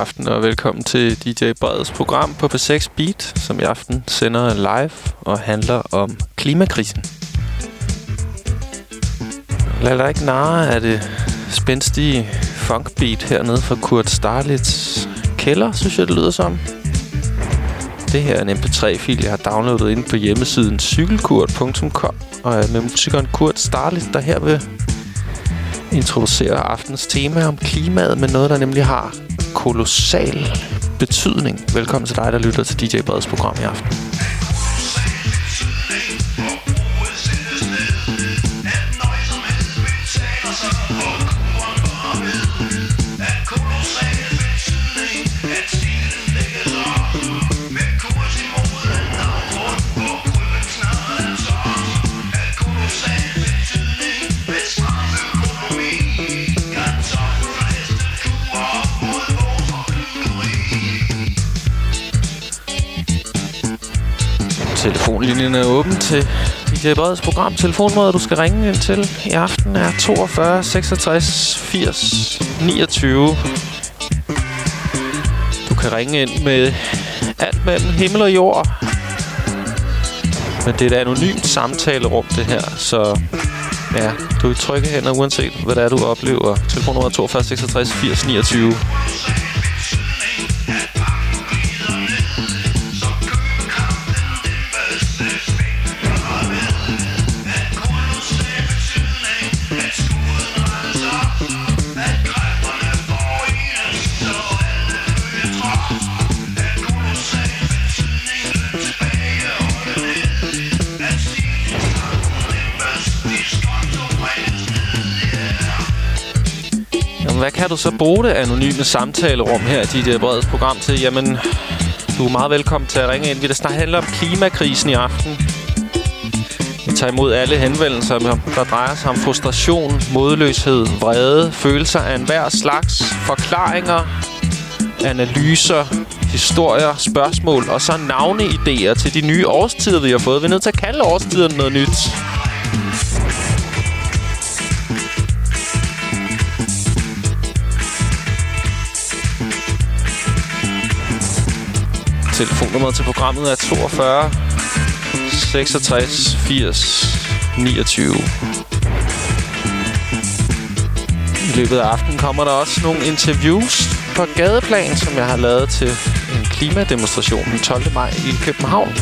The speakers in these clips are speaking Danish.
aften og velkommen til DJ Breds program på P6 Beat, som i aften sender live og handler om klimakrisen. Lad dig ikke narre af det spændstige funkbeat hernede fra Kurt Starlits kælder, synes jeg det lyder som. Det her er en mp3-fil, jeg har downloadet ind på hjemmesiden cykelkurt.com og er med musikeren Kurt Starlit, der her vil introducere aftens tema om klimaet med noget, der nemlig har kolossal betydning. Velkommen til dig, der lytter til DJ Breds program i aften. Telefonlinjen er åben til DJ Breds program. Telefonmåder, du skal ringe ind til i aften er 42 66 80 29. Du kan ringe ind med alt mellem himmel og jord. Men det er et anonymt samtalerum, det her. Så ja, du er trygge hænder, uanset hvad det er, du oplever. Telefonnummer 42 66 80 29. du så bruge det anonyme samtalerum her i dit øh, breds program til? Jamen, du er meget velkommen til at ringe ind. Vi der snart handler om klimakrisen i aften. Vi tager imod alle henvendelser, der drejer sig om frustration, modløshed, vrede, følelser af enhver slags, forklaringer, analyser, historier, spørgsmål og så navneidéer til de nye årstider, vi har fået. Vi er nødt til at kalde årstiderne noget nyt. Telefonnummeret til programmet er 42 66 80 29. I løbet af aftenen kommer der også nogle interviews på gadeplan, som jeg har lavet til en klimademonstration den 12. maj i København.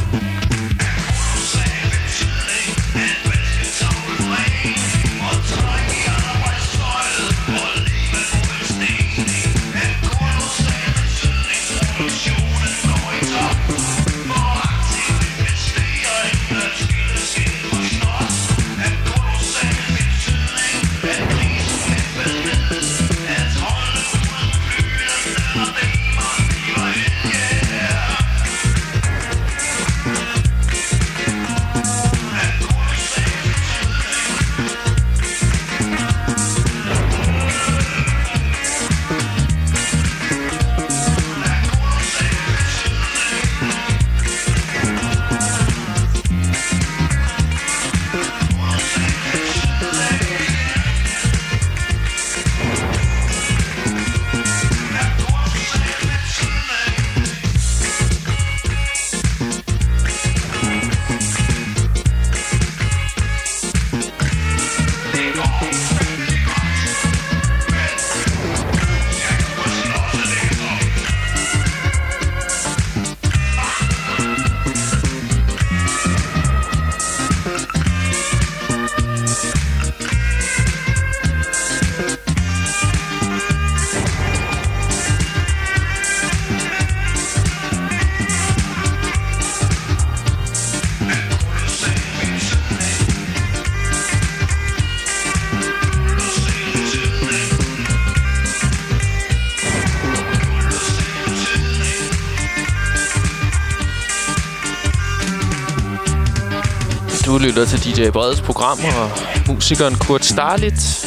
Lytter til DJ Breds program, og musikeren Kurt Starlit,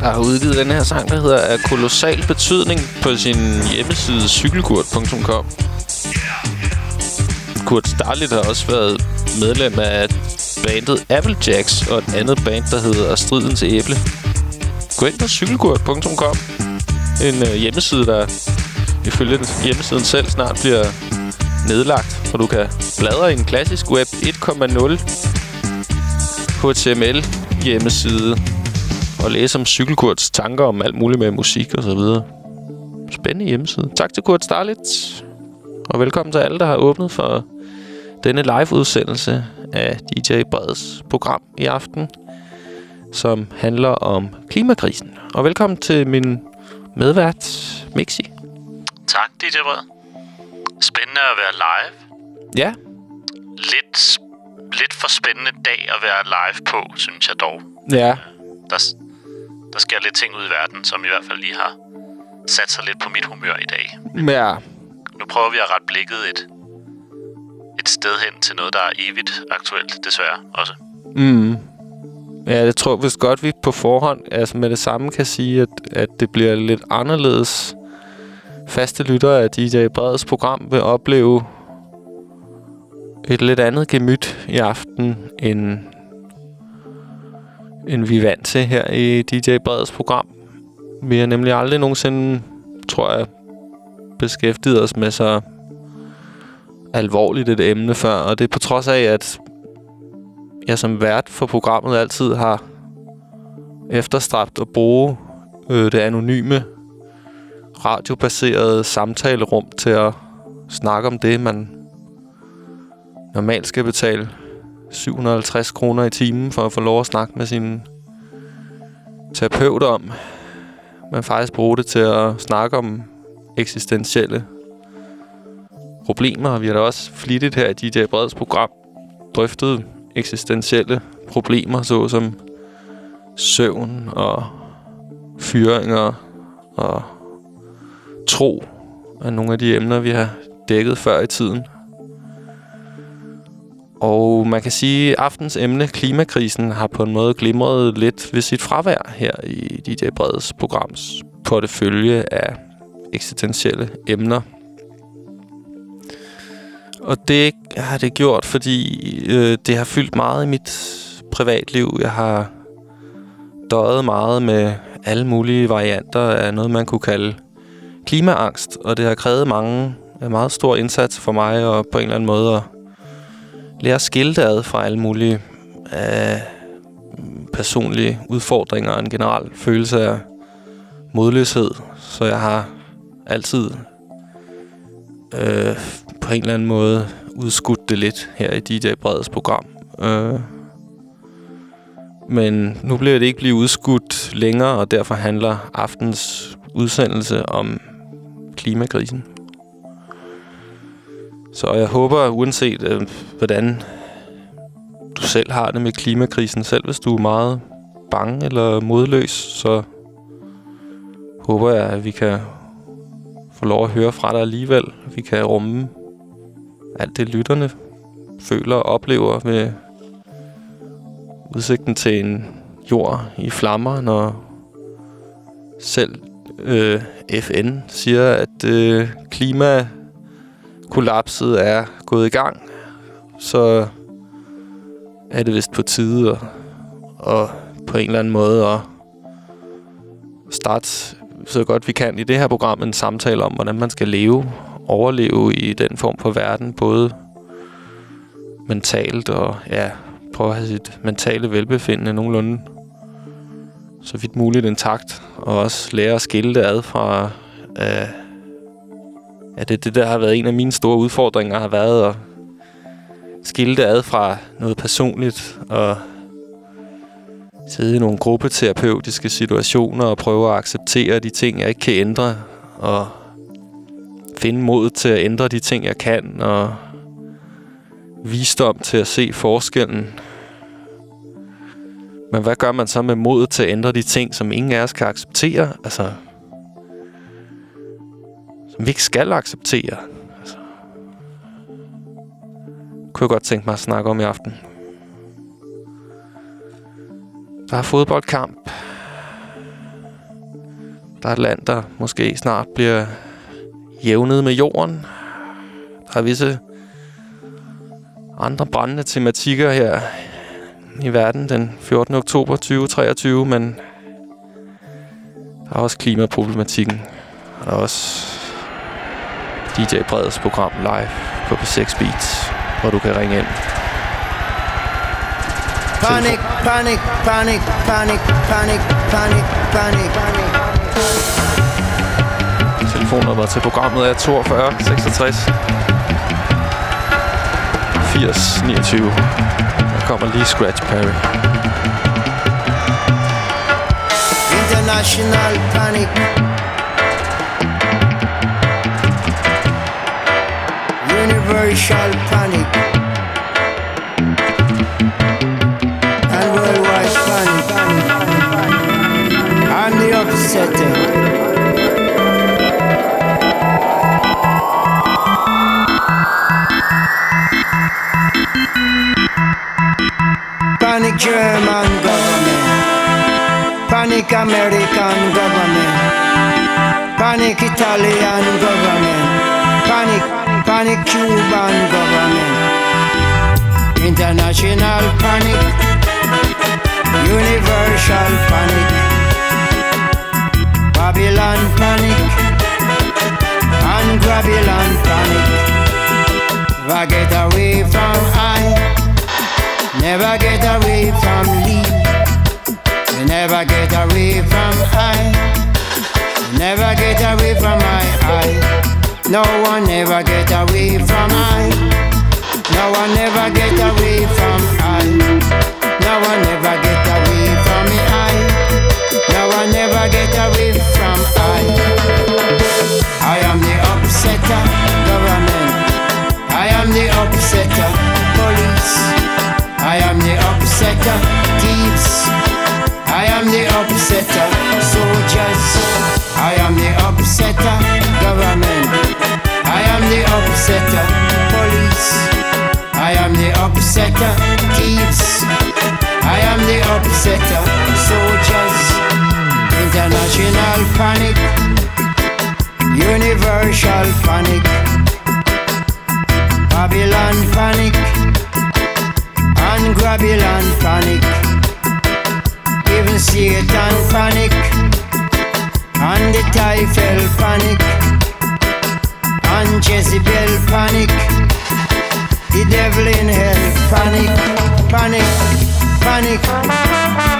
der har udgivet den her sang, der hedder af kolossal betydning på sin hjemmeside cykelkurt.com. Kurt Starlit har også været medlem af bandet Applejacks og et andet band, der hedder Stridens Æble. Gå ind på cykelkurt.com. En øh, hjemmeside, der ifølge hjemmesiden selv snart bliver nedlagt, hvor du kan bladre i en klassisk Web 1.0 HTML hjemmeside og læse om cykelkurts tanker om alt muligt med musik og så videre. Spændende hjemmeside. Tak til Kurt Starlit. Og velkommen til alle, der har åbnet for denne live-udsendelse af DJ Breds program i aften, som handler om klimakrisen. Og velkommen til min medvært, Mixi. Tak, DJ Bred. Spændende at være live. Ja. Lidt, lidt for spændende dag at være live på, synes jeg dog. Ja. Der, der sker lidt ting ud i verden, som i hvert fald lige har sat sig lidt på mit humør i dag. Ja. Nu prøver vi at rette blikket et, et sted hen til noget, der er evigt aktuelt, desværre også. Mm. Ja, det tror jeg vist godt, vi på forhånd altså med det samme kan sige, at, at det bliver lidt anderledes. Faste lyttere af DJ Breds program vil opleve et lidt andet gemyt i aften, end, end vi er vant til her i DJ Breds program. Vi har nemlig aldrig nogensinde, tror jeg, beskæftiget os med så alvorligt et emne før. Og det er på trods af, at jeg som vært for programmet altid har efterstræbt at bruge øh, det anonyme radiobaserede samtalerum til at snakke om det, man normalt skal betale 750 kroner i timen for at få lov at snakke med sin terapeut om. Man faktisk bruger det til at snakke om eksistentielle problemer. og Vi har da også flittigt her i DJ Breds program drøftet eksistentielle problemer, såsom søvn og fyringer og tro er nogle af de emner, vi har dækket før i tiden. Og man kan sige, at aftens emne, klimakrisen, har på en måde glimret lidt ved sit fravær her i DJ Breds programs portefølje af eksistentielle emner. Og det har det gjort, fordi øh, det har fyldt meget i mit privatliv. Jeg har døjet meget med alle mulige varianter af noget, man kunne kalde klimaangst. Og det har krævet mange en meget stor indsats for mig, og på en eller anden måde at lære at skille det ad fra alle mulige øh, personlige udfordringer og en generel følelse af modløshed. Så jeg har altid øh, på en eller anden måde udskudt det lidt her i DJ Breds program. Øh, men nu bliver det ikke blive udskudt længere, og derfor handler aftens udsendelse om klimakrisen. Så jeg håber, uanset øh, hvordan du selv har det med klimakrisen, selv hvis du er meget bange eller modløs, så håber jeg, at vi kan få lov at høre fra dig alligevel. Vi kan rumme alt det, lytterne føler og oplever med udsigten til en jord i flammer, når selv øh, FN siger, at øh, kollapset er gået i gang, så er det vist på tide at, at på en eller anden måde at starte så godt vi kan i det her program en samtale om, hvordan man skal leve, overleve i den form for verden, både mentalt og ja, prøve at have sit mentale velbefindende nogenlunde så vidt muligt intakt, og også lære at skille det ad fra... Øh, at det, det der har været en af mine store udfordringer, har været at skille det ad fra noget personligt, og sidde i nogle gruppeterapeutiske situationer og prøve at acceptere de ting, jeg ikke kan ændre, og finde mod til at ændre de ting, jeg kan, og visdom til at se forskellen men hvad gør man så med modet til at ændre de ting, som ingen af os kan acceptere? Altså, vi ikke skal acceptere. Altså, kunne jeg godt tænke mig at snakke om i aften. Der er fodboldkamp. Der er et land, der måske snart bliver jævnet med jorden. Der er visse andre brændende tematikker her i verden den 14. oktober 2023, men der er også klimaproblematikken. Og der er også DJ Breds program live på P6 Beats, hvor du kan ringe ind. Panic, panic, panic, panic, panic, panic, panic, panic. Telefonnummer til programmet er 42 66 80 29. Der kommer lige Scratch Perry. International panic. Universal panic. And worldwide panic. I'm the upsetter. Panic German government. Panic American government. Panic Italian government. Panic, Cuban government. International panic. Universal panic. Babylon panic. And Babylon panic. Never get away from I. Never get away from me. Never get away from I. Never get away from my I. No one ever get away from I. No one ever get away from I. No one ever get away from me I. No one ever get away from I. I am the upsetter government. I am the upsetter police. I am the upsetter thieves. I am the upsetter soldiers. I am the upsetter government. I am the upsetter police. I am the upsetter thieves. I am the upsetter soldiers. International panic. Universal panic. Babylon panic. And Babylon panic. Even Satan panic. And the Typhel panic. And Jezebel panic. The devil in hell panic. Panic. Panic.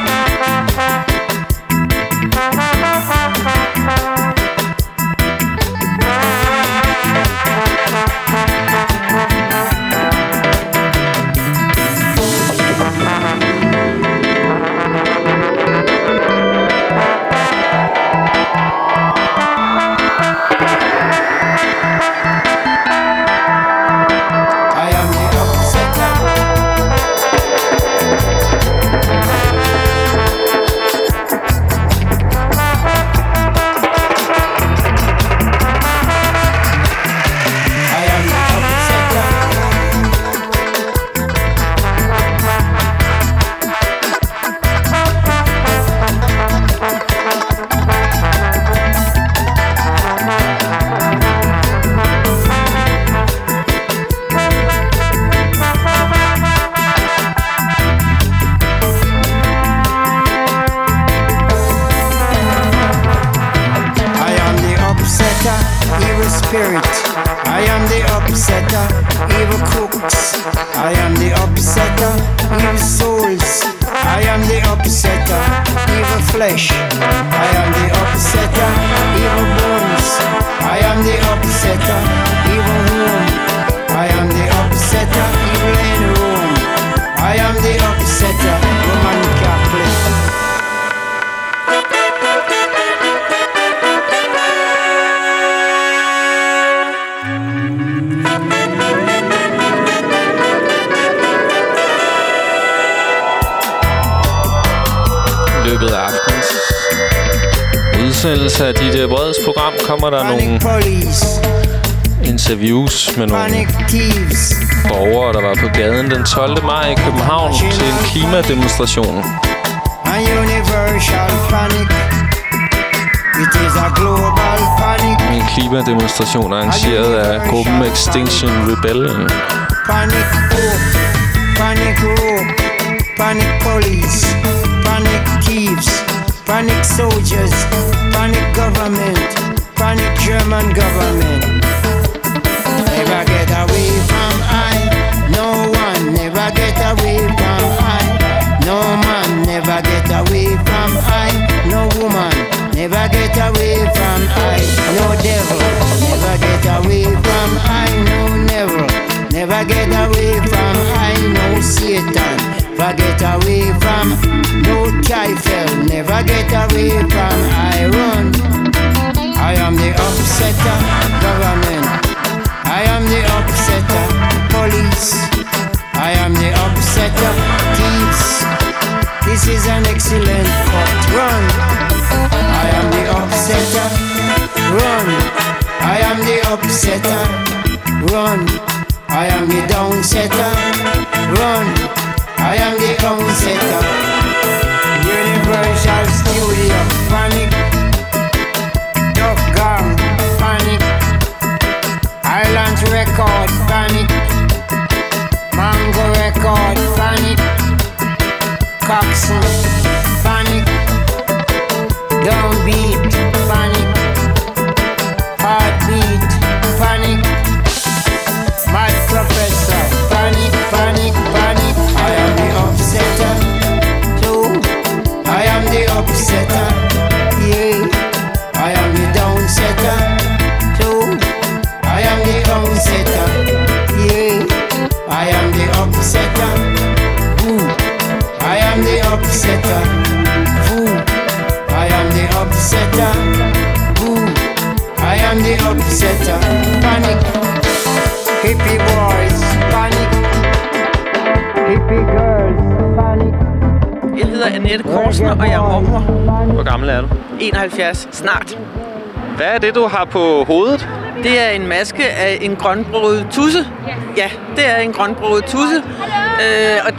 Kommer der nogle interviews med nogle borgere, der var på gaden den 12. maj i København til en klimademonstration. and universal panic. It is a global panic, En klimademonstration arrangeret af gruppen Extinction Rebellion. panic hope, panic panic police, panic thieves, panic soldiers, panic government, on the German government. Never get away from I. No one never get away from I. No man never get away from I. No woman never get away from I. No devil never get away from I. No never never get away from I. No Satan never get away from. No trifle, never get away from. I run. I am the upsetter, government. I am the upsetter, police. I am the upsetter, thieves. This is an excellent cut. Run. I am the upsetter. Run. I am the upsetter. Run. I am the downsetter. Run. I am the downsetter. Universal Studio. Coxon. Panic. Downbeat. Panic. The upsetter. Panic. Hippie boys, panic. Hippie girls, panic. Jeg hedder Annette Korsen, og jeg er mormor. Hvor gammel er du? 71, snart. Hvad er det, du har på hovedet? Det er en maske af en grønbrødet tusse. Ja, det er en grønbrødet tusse. Øh, og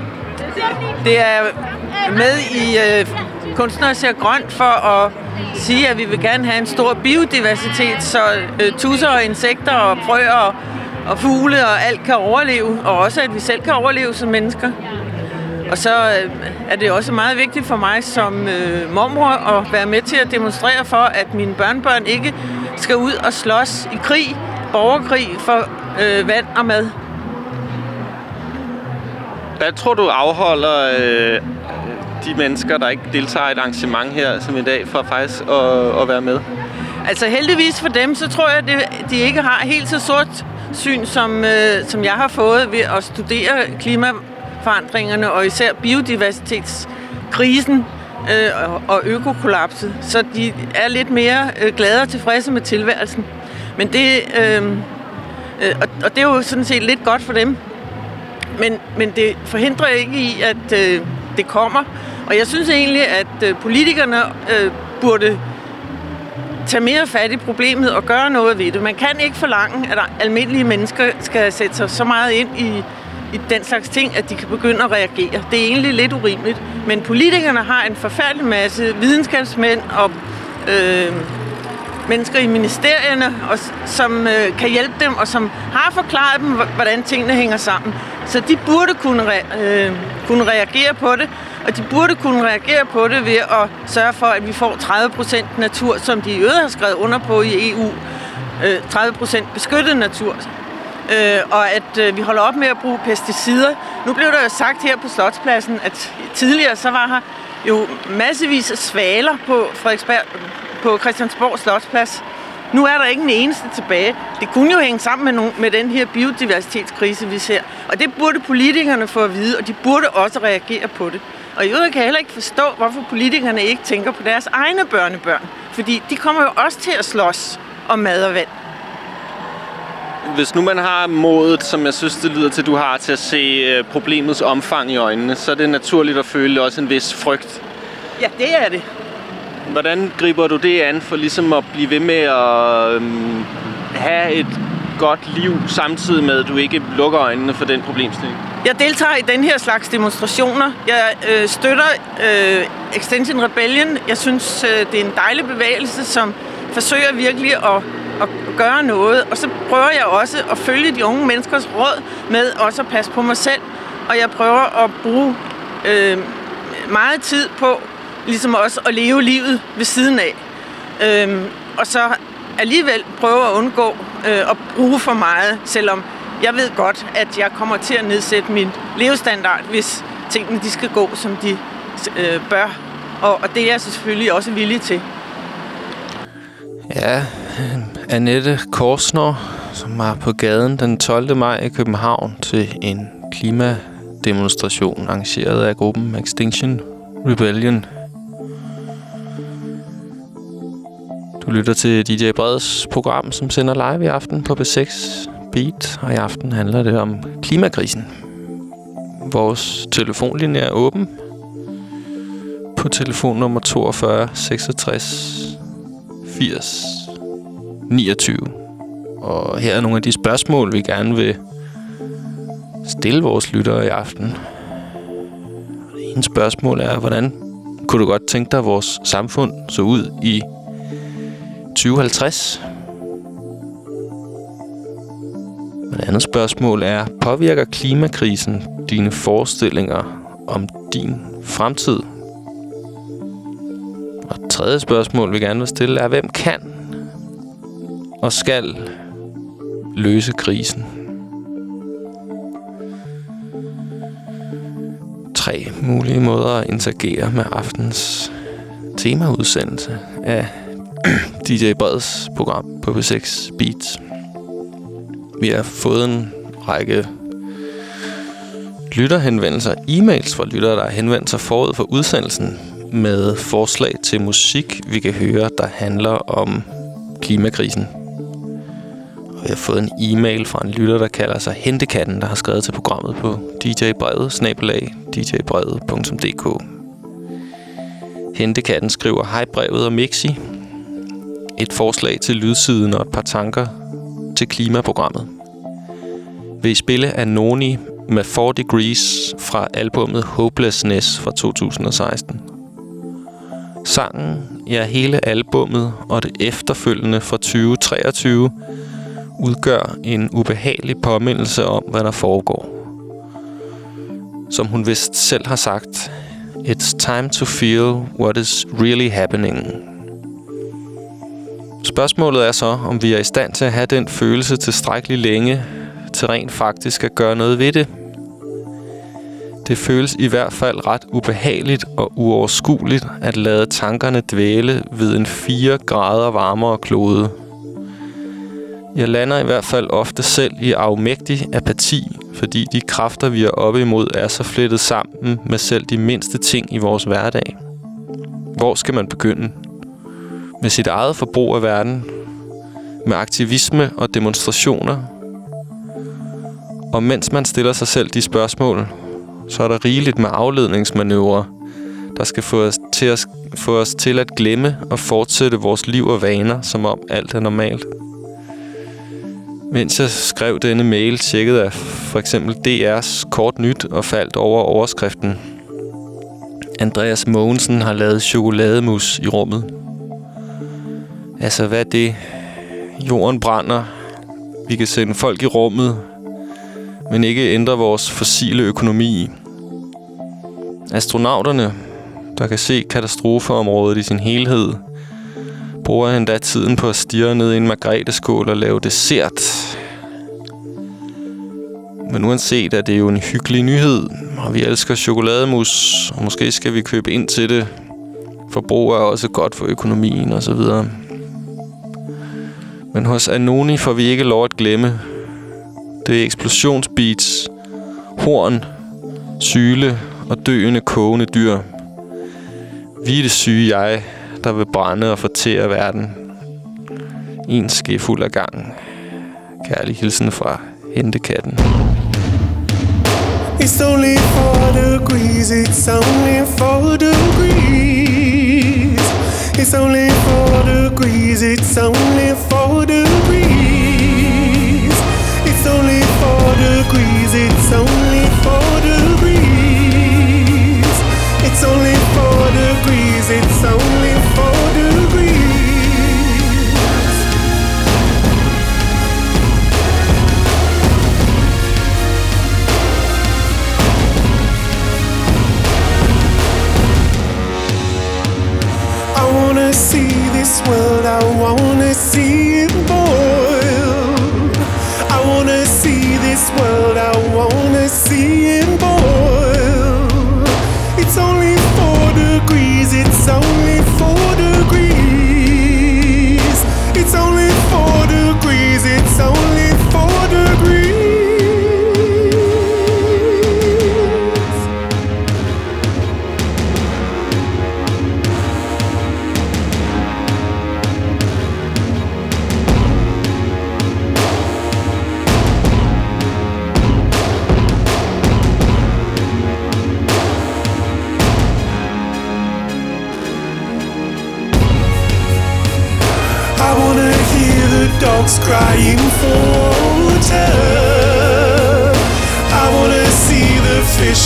det er med i øh, Kunstnere ser grønt for at sige, at vi vil gerne have en stor biodiversitet, så øh, tusser og insekter og frøer og, og fugle og alt kan overleve, og også at vi selv kan overleve som mennesker. Og så øh, er det også meget vigtigt for mig som øh, mormor at være med til at demonstrere for, at mine børnebørn ikke skal ud og slås i krig, borgerkrig for øh, vand og mad. Hvad tror du afholder øh, de mennesker, der ikke deltager i et arrangement her som i dag, for faktisk at, at være med? Altså heldigvis for dem, så tror jeg, at de ikke har helt så sort syn, som, øh, som jeg har fået ved at studere klimaforandringerne og især biodiversitetskrisen øh, og, økokollapset. Så de er lidt mere øh, glade og tilfredse med tilværelsen. Men det, øh, øh, og, og det er jo sådan set lidt godt for dem. Men, men det forhindrer ikke i, at øh, det kommer. Og jeg synes egentlig, at øh, politikerne øh, burde tage mere fat i problemet og gøre noget ved det. Man kan ikke forlange, at almindelige mennesker skal sætte sig så meget ind i, i den slags ting, at de kan begynde at reagere. Det er egentlig lidt urimeligt. Men politikerne har en forfærdelig masse videnskabsmænd og øh, mennesker i ministerierne, og, som øh, kan hjælpe dem, og som har forklaret dem, hvordan tingene hænger sammen. Så de burde kunne, re- øh, kunne reagere på det, og de burde kunne reagere på det ved at sørge for, at vi får 30% natur, som de i øvrigt har skrevet under på i EU. Øh, 30% beskyttet natur. Øh, og at øh, vi holder op med at bruge pesticider. Nu blev der jo sagt her på Slotspladsen, at tidligere så var her jo massevis af svaler på Frederiksberg, på Christiansborg Slotsplads. Nu er der ikke en eneste tilbage. Det kunne jo hænge sammen med, nogen, med den her biodiversitetskrise, vi ser. Og det burde politikerne få at vide, og de burde også reagere på det. Og i øvrigt kan jeg heller ikke forstå, hvorfor politikerne ikke tænker på deres egne børnebørn. Fordi de kommer jo også til at slås om mad og vand. Hvis nu man har modet, som jeg synes, det lyder til, du har til at se øh, problemets omfang i øjnene, så er det naturligt at føle også en vis frygt. Ja, det er det. Hvordan griber du det an for ligesom at blive ved med at øhm, have et godt liv, samtidig med, at du ikke lukker øjnene for den problemstilling? Jeg deltager i den her slags demonstrationer. Jeg øh, støtter øh, Extension Rebellion. Jeg synes, øh, det er en dejlig bevægelse, som forsøger virkelig at, at gøre noget. Og så prøver jeg også at følge de unge menneskers råd med også at passe på mig selv. Og jeg prøver at bruge øh, meget tid på ligesom også at leve livet ved siden af. Øhm, og så alligevel prøve at undgå øh, at bruge for meget, selvom jeg ved godt, at jeg kommer til at nedsætte min levestandard, hvis tingene de skal gå, som de øh, bør. Og, og det er jeg selvfølgelig også villig til. Ja, Annette Korsner, som var på gaden den 12. maj i København til en klimademonstration arrangeret af gruppen Extinction Rebellion. Lytter til DJ Breds program, som sender live i aften på B6 Beat. Og i aften handler det om klimakrisen. Vores telefonlinje er åben på telefon nummer 42 66 80 29. Og her er nogle af de spørgsmål, vi gerne vil stille vores lyttere i aften. En spørgsmål er, hvordan kunne du godt tænke dig, at vores samfund så ud i 2050? Og det andet spørgsmål er, påvirker klimakrisen dine forestillinger om din fremtid? Og det tredje spørgsmål, vi gerne vil stille, er, hvem kan og skal løse krisen? Tre mulige måder at interagere med aftens temaudsendelse af DJ Breds program på B6 Beats. Vi har fået en række lytterhenvendelser, e-mails fra lyttere, der har henvendt sig forud for udsendelsen med forslag til musik, vi kan høre, der handler om klimakrisen. Og jeg har fået en e-mail fra en lytter, der kalder sig Hentekatten, der har skrevet til programmet på djbrevet, snabelag, djbrevet.dk. Hentekatten skriver, Hej brevet og Mixi. Et forslag til lydsiden og et par tanker til klimaprogrammet. Vil I spille Anoni med 4 Degrees fra albummet Hopelessness fra 2016. Sangen, ja hele albummet og det efterfølgende fra 2023 udgør en ubehagelig påmindelse om, hvad der foregår. Som hun vist selv har sagt, It's time to feel what is really happening. Spørgsmålet er så, om vi er i stand til at have den følelse tilstrækkeligt længe, til rent faktisk at gøre noget ved det. Det føles i hvert fald ret ubehageligt og uoverskueligt at lade tankerne dvæle ved en 4 grader varmere klode. Jeg lander i hvert fald ofte selv i afmægtig apati, fordi de kræfter, vi er oppe imod, er så flettet sammen med selv de mindste ting i vores hverdag. Hvor skal man begynde? Med sit eget forbrug af verden? Med aktivisme og demonstrationer? Og mens man stiller sig selv de spørgsmål, så er der rigeligt med afledningsmanøvrer, der skal få os, til at, få os til at glemme og fortsætte vores liv og vaner, som om alt er normalt. Mens jeg skrev denne mail, tjekkede jeg for eksempel DR's kort nyt og faldt over overskriften. Andreas Mogensen har lavet chokolademus i rummet. Altså, hvad er det? Jorden brænder. Vi kan sende folk i rummet, men ikke ændre vores fossile økonomi. Astronauterne, der kan se katastrofeområdet i sin helhed, bruger endda tiden på at stirre ned i en margreteskål og lave dessert. Men uanset er det jo en hyggelig nyhed, og vi elsker chokolademus, og måske skal vi købe ind til det. Forbrug er også godt for økonomien og så videre. Men hos Anoni får vi ikke lov at glemme. Det er eksplosionsbeats, horn, syle og døende kogende dyr. Vi er det syge jeg, der vil brænde og fortære verden. En skefuld af gang. Kærlig hilsen fra Hentekatten. It's only four degrees, it's only four degrees. It's only four degrees, it's only four degrees. It's only four degrees, it's only four degrees. It's only four degrees, it's only four see this world, I wanna see it boil. I wanna see this world, I wanna see it boil. It's only four degrees, it's only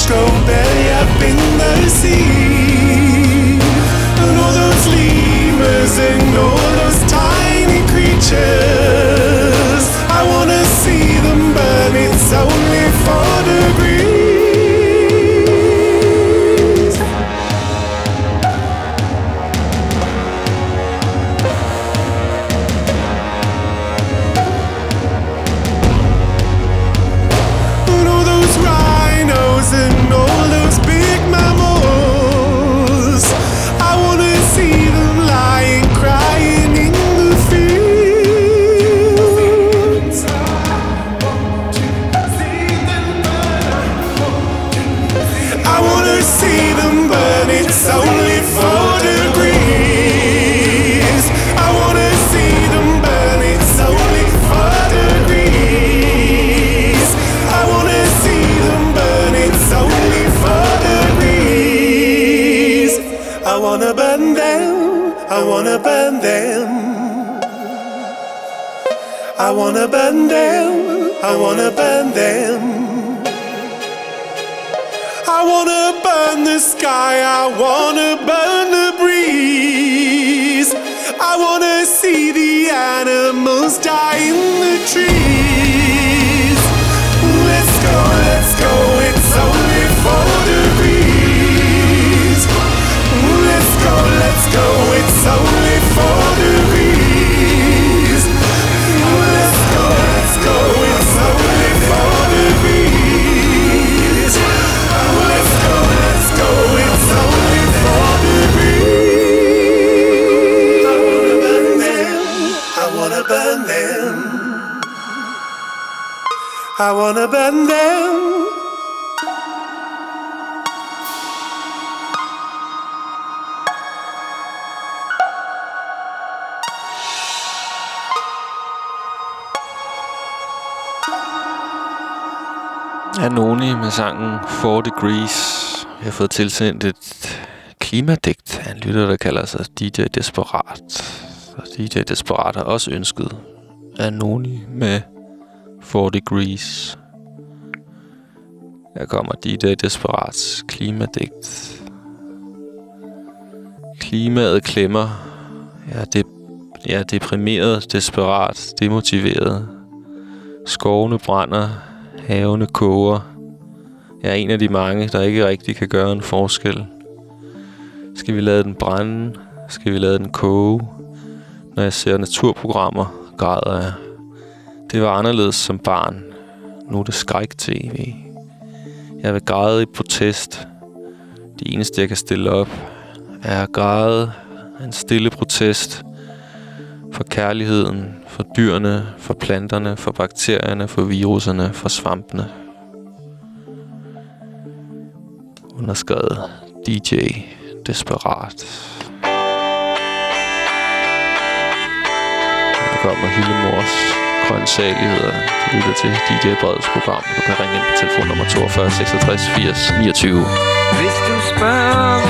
go. Wanna burn them, I wanna burn them. I wanna burn the sky, I wanna burn I wanna bend them. Anoni med sangen 4 Degrees. Jeg har fået tilsendt et klimadigt af en lytter, der kalder sig DJ Desperat. Og DJ Desperat har også ønsket Anoni med 4 Degrees. Her kommer DJ Desperats klimadigt. Klimaet klemmer. Jeg er, dep- jeg er deprimeret, desperat, demotiveret. Skovene brænder, havene koger. Jeg er en af de mange, der ikke rigtig kan gøre en forskel. Skal vi lade den brænde? Skal vi lade den koge? Når jeg ser naturprogrammer, græder jeg. Det var anderledes som barn. Nu er det skræk-tv. Jeg vil græde i protest. Det eneste, jeg kan stille op, er at græde en stille protest for kærligheden, for dyrene, for planterne, for bakterierne, for viruserne, for svampene. Underskrevet DJ Desperat. Jeg kommer Hyllemors grøntsageligheder. Du lytter til DJ Breds program. Du kan ringe ind på telefonnummer 42 66 80 29. Hvis du spørger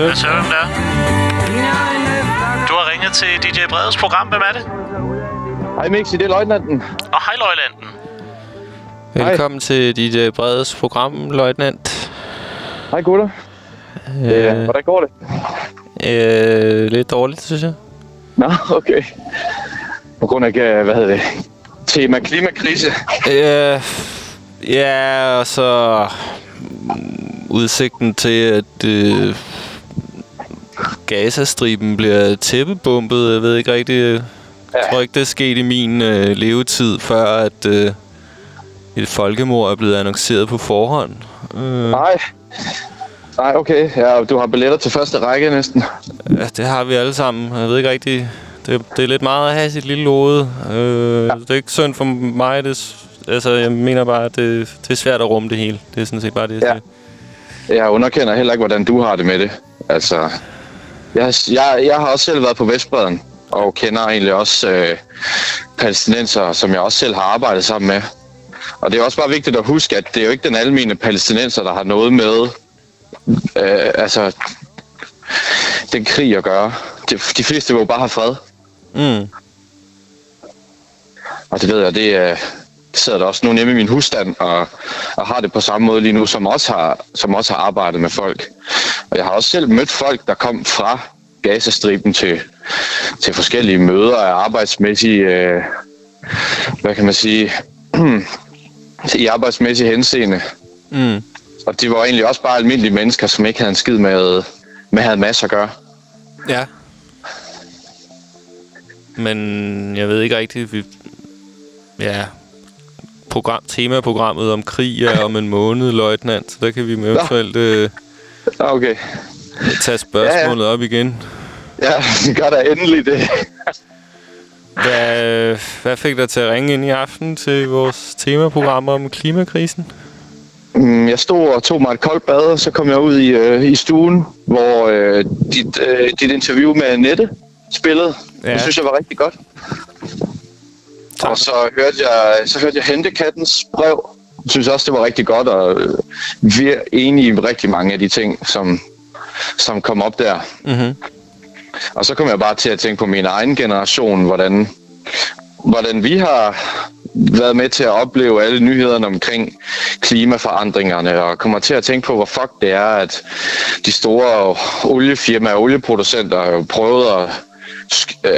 Okay, lad os høre. Lad os høre, hvem det er. Du har ringet til DJ Bredes program. Hvem er det? Hej Mixi, det er løjtnanten. Og hej, Løjlanden. Velkommen til DJ Bredes program, løjtnant. Hej gutter. Ja, Øh, hvordan går det? øh, lidt dårligt, synes jeg. Nå, okay. På grund af, øh, hvad hedder det, tema klimakrise. Øh, ja, og så udsigten til, at øh, Gazastriben bliver tæppebumpet. Jeg ved ikke rigtig... Jeg Ja. tror ikke, det er sket i min øh, levetid, før at øh, et folkemord er blevet annonceret på forhånd. Øh, Nej. Nej, okay. Ja, du har billetter til første række næsten. ja, det har vi alle sammen. Jeg ved ikke rigtig... Det, det er lidt meget at have sit lille hoved. Øh, ja. Det er ikke synd for mig. Det, altså, jeg mener bare, at det, det er svært at rumme det hele. Det er sådan set bare det, jeg Ja. siger. Jeg underkender heller ikke, hvordan du har det med det. Altså, jeg, jeg, jeg har også selv været på Vestbreden, og kender egentlig også øh, palæstinenser, som jeg også selv har arbejdet sammen med. Og det er også bare vigtigt at huske, at det er jo ikke den almene palæstinenser, der har noget med øh, altså, den krig at gøre. De, de fleste vil jo bare have fred. Mm. Og det ved jeg, det, er, det sidder der også nogen hjemme i min husstand og, og har det på samme måde lige nu, som også, har, som også har arbejdet med folk. Og jeg har også selv mødt folk, der kom fra Gazastriben til, til forskellige møder af arbejdsmæssige, øh, hvad kan man sige, i arbejdsmæssig henseende. Mm. Og de var egentlig også bare almindelige mennesker, som ikke havde en skid med, med havde masser at gøre. Ja. Men jeg ved ikke rigtigt, vi... Ja, program, temaprogrammet om krig er om en måned, løjtnant. Så der kan vi eventuelt øh, Okay. tage spørgsmålet op igen. Ja, det gør der endelig det. Hvad, hvad fik dig til at ringe ind i aften til vores temaprogram om klimakrisen? Mm, Jeg stod og tog mig et koldt bad, og så kom jeg ud i, øh, i stuen, hvor øh, dit, øh, dit interview med Nette spillede. Ja. Ja. Det synes jeg var rigtig godt. Tak. Og så hørte jeg, så hørte jeg Hentekattens brev. Jeg synes også, det var rigtig godt, og øh, vi er enige i rigtig mange af de ting, som, som kom op der. Mm-hmm. Og så kom jeg bare til at tænke på min egen generation, hvordan, hvordan vi har været med til at opleve alle nyhederne omkring klimaforandringerne, og kommer til at tænke på, hvor fuck det er, at de store oliefirmaer og olieproducenter prøvet at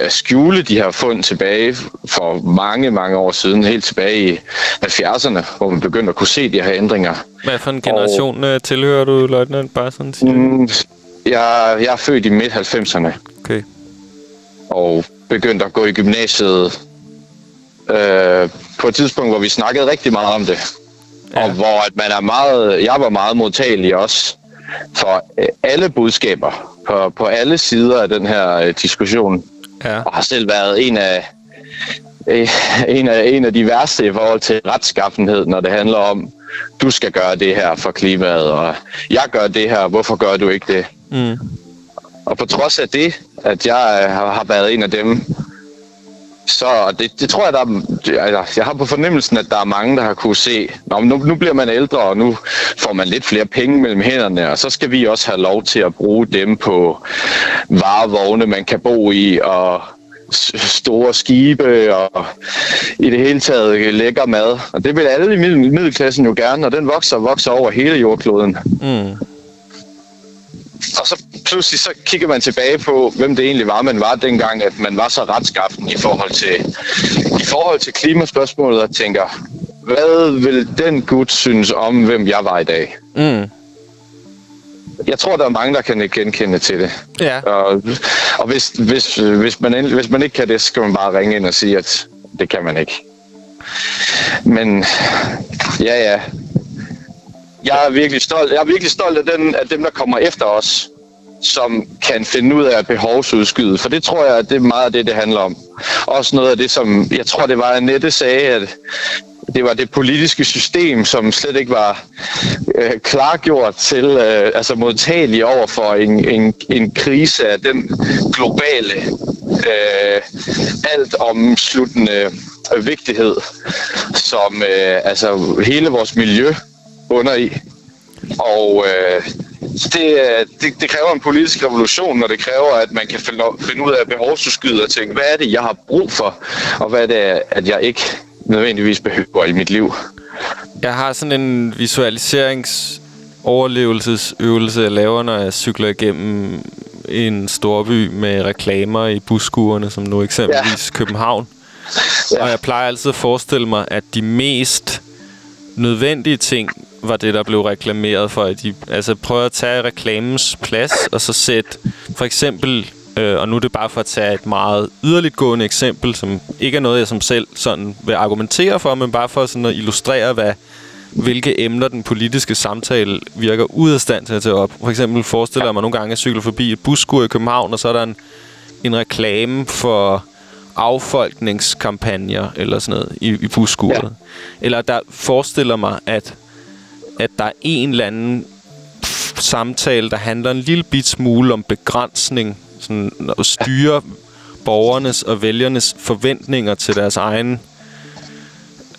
skjule de her fund tilbage for mange, mange år siden, helt tilbage i 70'erne, hvor man begyndte at kunne se de her ændringer. Hvad for en generation og... tilhører du, løjtnant? Bare sådan siger. Mm, Jeg, jeg er født i midt-90'erne, Okay. og begyndte at gå i gymnasiet øh, på et tidspunkt, hvor vi snakkede rigtig meget om det. Ja. Ja. Og hvor at man er meget, jeg var meget modtagelig også for øh, alle budskaber på, på alle sider af den her øh, diskussion. Ja. Og har selv været en af, øh, en af, en af de værste i forhold til retskaffenhed, når det handler om, du skal gøre det her for klimaet, og jeg gør det her, hvorfor gør du ikke det? Mm. Og på trods af det, at jeg øh, har været en af dem, så det, det tror jeg, der er, altså, jeg har på fornemmelsen, at der er mange, der har kunne se, Nå, men nu, nu bliver man ældre, og nu får man lidt flere penge mellem hænderne, og så skal vi også have lov til at bruge dem på varevogne, man kan bo i, og store skibe, og i det hele taget lækker mad. Og det vil alle i middelklassen jo gerne, og den vokser og vokser over hele jordkloden. Mm. Og så pludselig så kigger man tilbage på, hvem det egentlig var, man var dengang, at man var så retskaffen i forhold til, i forhold til klimaspørgsmålet, og tænker, hvad vil den gut synes om, hvem jeg var i dag? Mm. Jeg tror, der er mange, der kan genkende til det. Ja. Og, og hvis, hvis, hvis, man, end- hvis man ikke kan det, så skal man bare ringe ind og sige, at det kan man ikke. Men ja, ja. Jeg er virkelig stolt. Jeg er virkelig stolt af, den, af dem, der kommer efter os, som kan finde ud af at behovsudskyde. For det tror jeg, det er meget af det, det handler om. Også noget af det, som jeg tror, det var, Annette sagde, at det var det politiske system, som slet ikke var øh, klargjort til, øh, altså modtagelig over for en, en, en krise af den globale, øh, alt omsluttende vigtighed, som øh, altså hele vores miljø under i. Og øh, det, øh, det, det kræver en politisk revolution, når det kræver, at man kan finde, finde ud af behovsudskyde og tænke, hvad er det, jeg har brug for, og hvad er det, at jeg ikke nødvendigvis behøver i mit liv. Jeg har sådan en visualiserings overlevelsesøvelse, jeg laver, når jeg cykler igennem en storby med reklamer i busskuerne, som nu eksempelvis ja. København. Ja. Og jeg plejer altid at forestille mig, at de mest nødvendige ting var det, der blev reklameret for. At de, altså prøve at tage reklamens plads, og så sætte for eksempel, øh, og nu er det bare for at tage et meget yderligt gående eksempel, som ikke er noget, jeg som selv sådan vil argumentere for, men bare for sådan at illustrere, hvad, hvilke emner den politiske samtale virker ud af stand til at tage op. For eksempel forestiller jeg mig nogle gange, at cykle forbi et busskur i København, og så er der en, en reklame for affolkningskampagner eller sådan noget i, i busskuret. Ja. Eller der forestiller mig, at, at der er en eller anden samtale, der handler en lille bit smule om begrænsning, sådan at styre borgernes og vælgernes forventninger til deres egen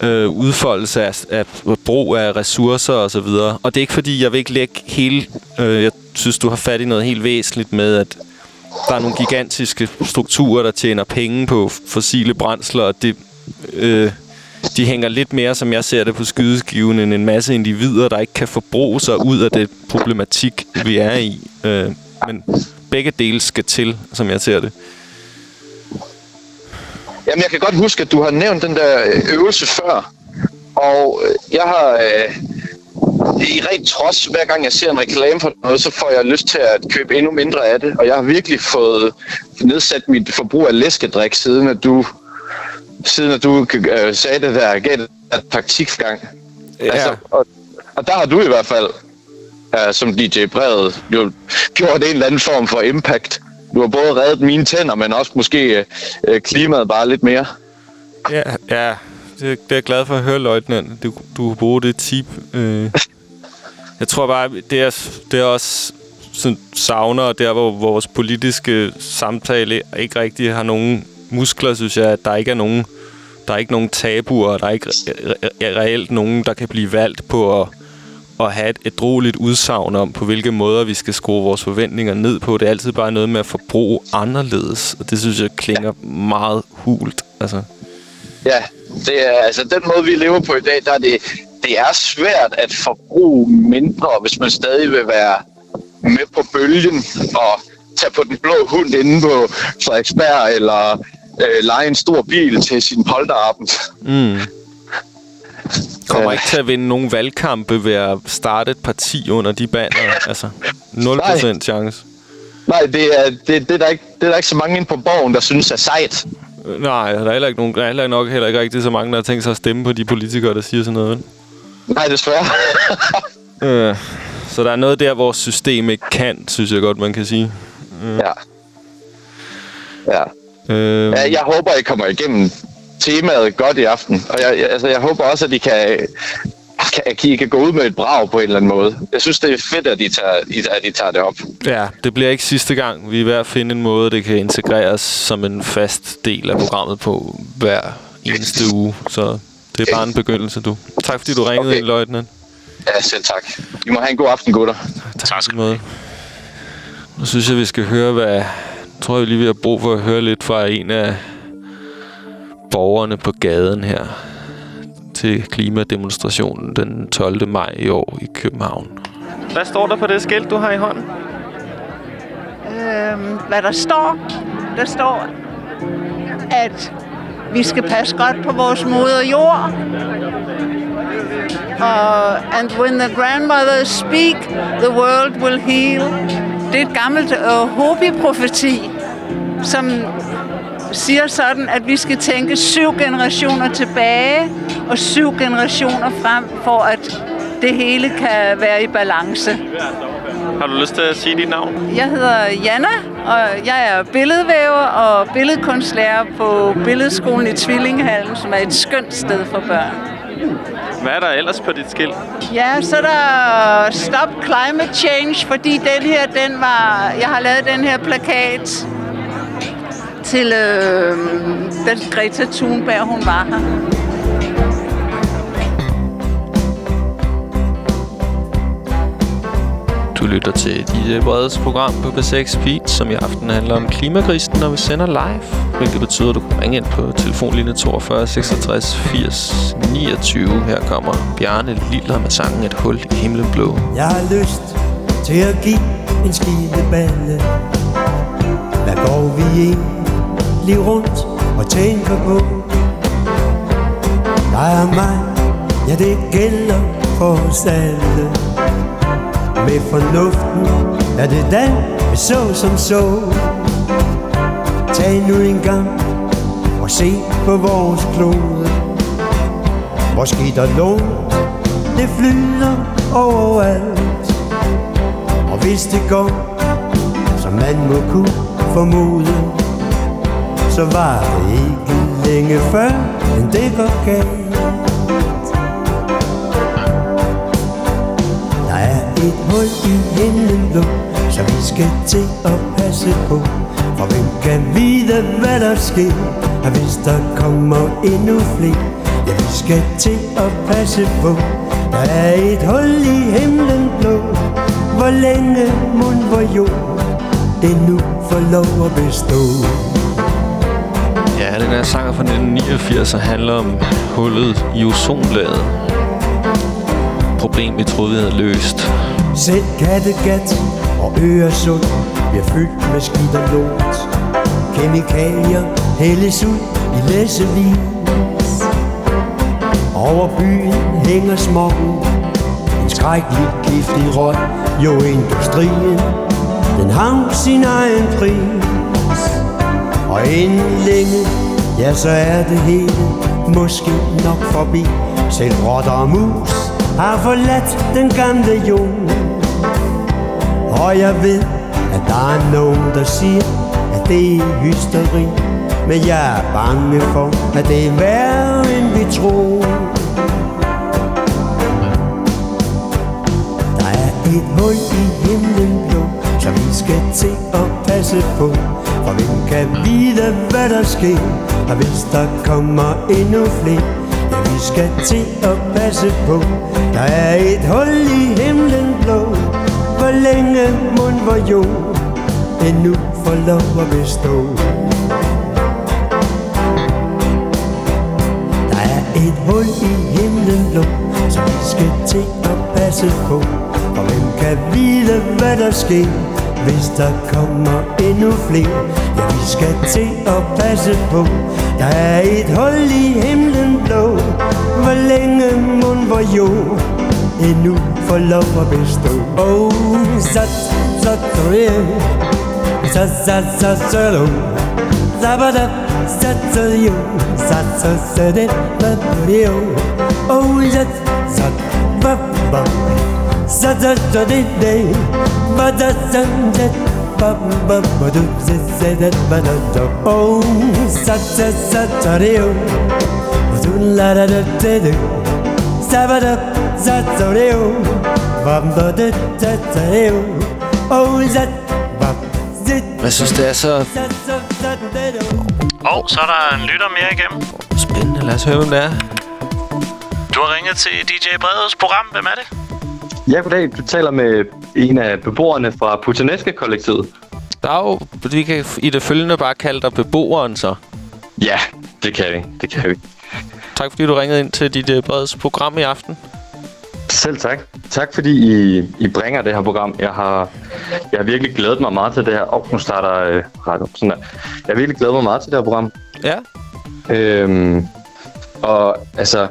øh, udfoldelse af, af brug af ressourcer og så. Og det er ikke fordi, jeg vil ikke lægge hele... Øh, jeg synes, du har fat i noget helt væsentligt med, at der er nogle gigantiske strukturer, der tjener penge på fossile brændsler, og det, øh, de hænger lidt mere, som jeg ser det, på skydeskiven, end en masse individer, der ikke kan forbruge sig ud af det problematik, vi er i. Øh, men begge dele skal til, som jeg ser det. Jamen, jeg kan godt huske, at du har nævnt den der øh, øvelse før. Og øh, jeg har... Øh, i rent trods, hver gang jeg ser en reklame for noget, så får jeg lyst til at købe endnu mindre af det. Og jeg har virkelig fået nedsat mit forbrug af læskedrik, siden at du, siden at du øh, sagde det der, gav det der taktikgang. Ja. Altså, og, og der har du i hvert fald, øh, som DJ Brevet, jo gjort en eller anden form for impact du har både reddet mine tænder, men også måske øh, klimaet bare lidt mere. Ja, ja. Det, det er jeg glad for at høre, løjtnant. Du, du har brugt det tip. Øh. Jeg tror bare, det er, det er også sådan, savner, der hvor vores politiske samtale ikke rigtig har nogen muskler, synes jeg, at der ikke er nogen, der er ikke nogen tabuer, og der er ikke re- reelt nogen, der kan blive valgt på at at have et ædroligt udsagn om, på hvilke måder vi skal skrue vores forventninger ned på. Det er altid bare noget med at forbruge anderledes, og det synes jeg klinger ja. meget hult. Altså. Ja, det er altså den måde, vi lever på i dag, der er det, det er svært at forbruge mindre, hvis man stadig vil være med på bølgen og tage på den blå hund inde på Frederiksberg, eller øh, lege en stor bil til sin polterabend. Mm. Kommer ikke til at vinde nogen valgkampe ved at starte et parti under de banner. Altså, 0% Nej. chance. Nej, det er, det, det, er der ikke, det er der ikke så mange ind på borgen, der synes er sejt. Nej, der er heller ikke nogen, der er heller nok heller ikke rigtig så mange, der har tænkt sig at stemme på de politikere, der siger sådan noget. Nej, desværre. øh, så der er noget der, vores system ikke kan, synes jeg godt, man kan sige. Øh. Ja. Ja. Øh, ja. Jeg håber, I kommer igennem temaet godt i aften. Og jeg, jeg, altså, jeg håber også, at I kan, kan, at I kan gå ud med et brag på en eller anden måde. Jeg synes, det er fedt, at I tager, at I tager det op. Ja, det bliver ikke sidste gang. Vi er ved at finde en måde, det kan integreres som en fast del af programmet på hver eneste uge. Så det er bare en begyndelse, du. Tak fordi du ringede okay. ind, løjtnant. Ja, selv tak. I må have en god aften, gutter. Tak, tak skal. Nu synes jeg, vi skal høre, hvad... Jeg tror jeg lige, vi har brug for at høre lidt fra en af borgerne på gaden her til klimademonstrationen den 12. maj i år i København. Hvad står der på det skilt, du har i hånden? Øhm, hvad der står? Der står, at vi skal passe godt på vores moder jord. Uh, and when the grandmothers speak, the world will heal. Det er et gammelt uh, Hopi-profeti, som siger sådan, at vi skal tænke syv generationer tilbage og syv generationer frem, for at det hele kan være i balance. Har du lyst til at sige dit navn? Jeg hedder Janna, og jeg er billedvæver og billedkunstlærer på Billedskolen i Tvillinghallen, som er et skønt sted for børn. Hvad er der ellers på dit skilt? Ja, så er der Stop Climate Change, fordi den her, den var... Jeg har lavet den her plakat til øh, den Greta Thunberg, hun var her. Lytter til DJ Breds øh, program på B6 Beat, som i aften handler om klimakrisen, når vi sender live. Hvilket betyder, at du kan ringe ind på telefonlinje 42 66 80 29. Her kommer Bjarne Liller med sangen Et hul i himlen blå. Jeg har lyst til at give en skideballe Hvad går vi egentlig rundt og tænker på? Der er mig, ja det gælder for os alle med fornuften er det da vi så som så. Tag nu en gang og se på vores klode. Måske der og det flyder overalt. Og hvis det går, som man må kunne formode Så var det ikke længe før, men det går galt. Et hul i himlen blå, så vi skal til at passe på. For hvem kan vide, hvad der sker, og hvis der kommer endnu flere Ja, vi skal til at passe på. Der er et hul i himlen blå. Hvor længe mund hvor jord Det nu får lov at bestå? Ja, den her sang fra 1989 og handler om hullet i ozonlaget. Problem, vi troede, vi havde løst. Selv Kattegat og Øresund bliver fyldt med skidt og lort. Kemikalier hældes ud i læsevis Over byen hænger smokken En skrækkelig giftig røg Jo industrien Den har sin egen pris. Og inden længe Ja så er det hele Måske nok forbi. Selv rotter og mus Har forladt den gamle jord og jeg ved, at der er nogen, der siger, at det er hysteri. Men jeg er bange for, at det er værre, end vi tror. Der er et hul i himlen blå, som vi skal til at passe på. For hvem kan vide, hvad der sker, og hvis der kommer endnu flere Ja, vi skal til at passe på. Der er et hul i himlen længe mund var jo endnu for lov at bestå. Der er et hul i himlen blå, som vi skal til at passe på. For hvem kan vide, hvad der sker, hvis der kommer endnu flere? Ja, vi skal til at passe på. Der er et hul i himlen blå, hvor længe mund var jo endnu får lov at bestå. Oh, sat, sat, sat, sat, sat, sat, sat, Zabada, sat, sat, yo, sat, sat, sat, it, but, yo. Oh, sat, sat, ba, ba, sat, sat, sat, it, day, ba, da, sat, sat, ba, ba, ba, do, sat, sat, it, ba, da, da. Oh, sat, sat, sat, sat, yo, do, la, da, da, da, da. Sabada, Zatzoreo, Bamba de Zatzoreo, Oh, Zat, Bam, Zit, Jeg synes, det er så Og så er der en lytter mere igennem. spændende. Lad os høre, hvem det er. Du har ringet til DJ Breds program. Hvem er det? Ja, goddag. Du taler med en af beboerne fra Putaneske-kollektivet. Dag, vi kan i det følgende bare kalde dig beboeren, så. Ja, det kan vi. Det kan vi. Tak fordi du ringede ind til dit uh, breds program i aften. Selv tak. Tak fordi I, I bringer det her program. Jeg har, jeg har virkelig glædet mig meget til det her. Og nu starter øh, radio. Sådan der. Jeg har virkelig glædet mig meget til det her program. Ja. Øhm, og altså,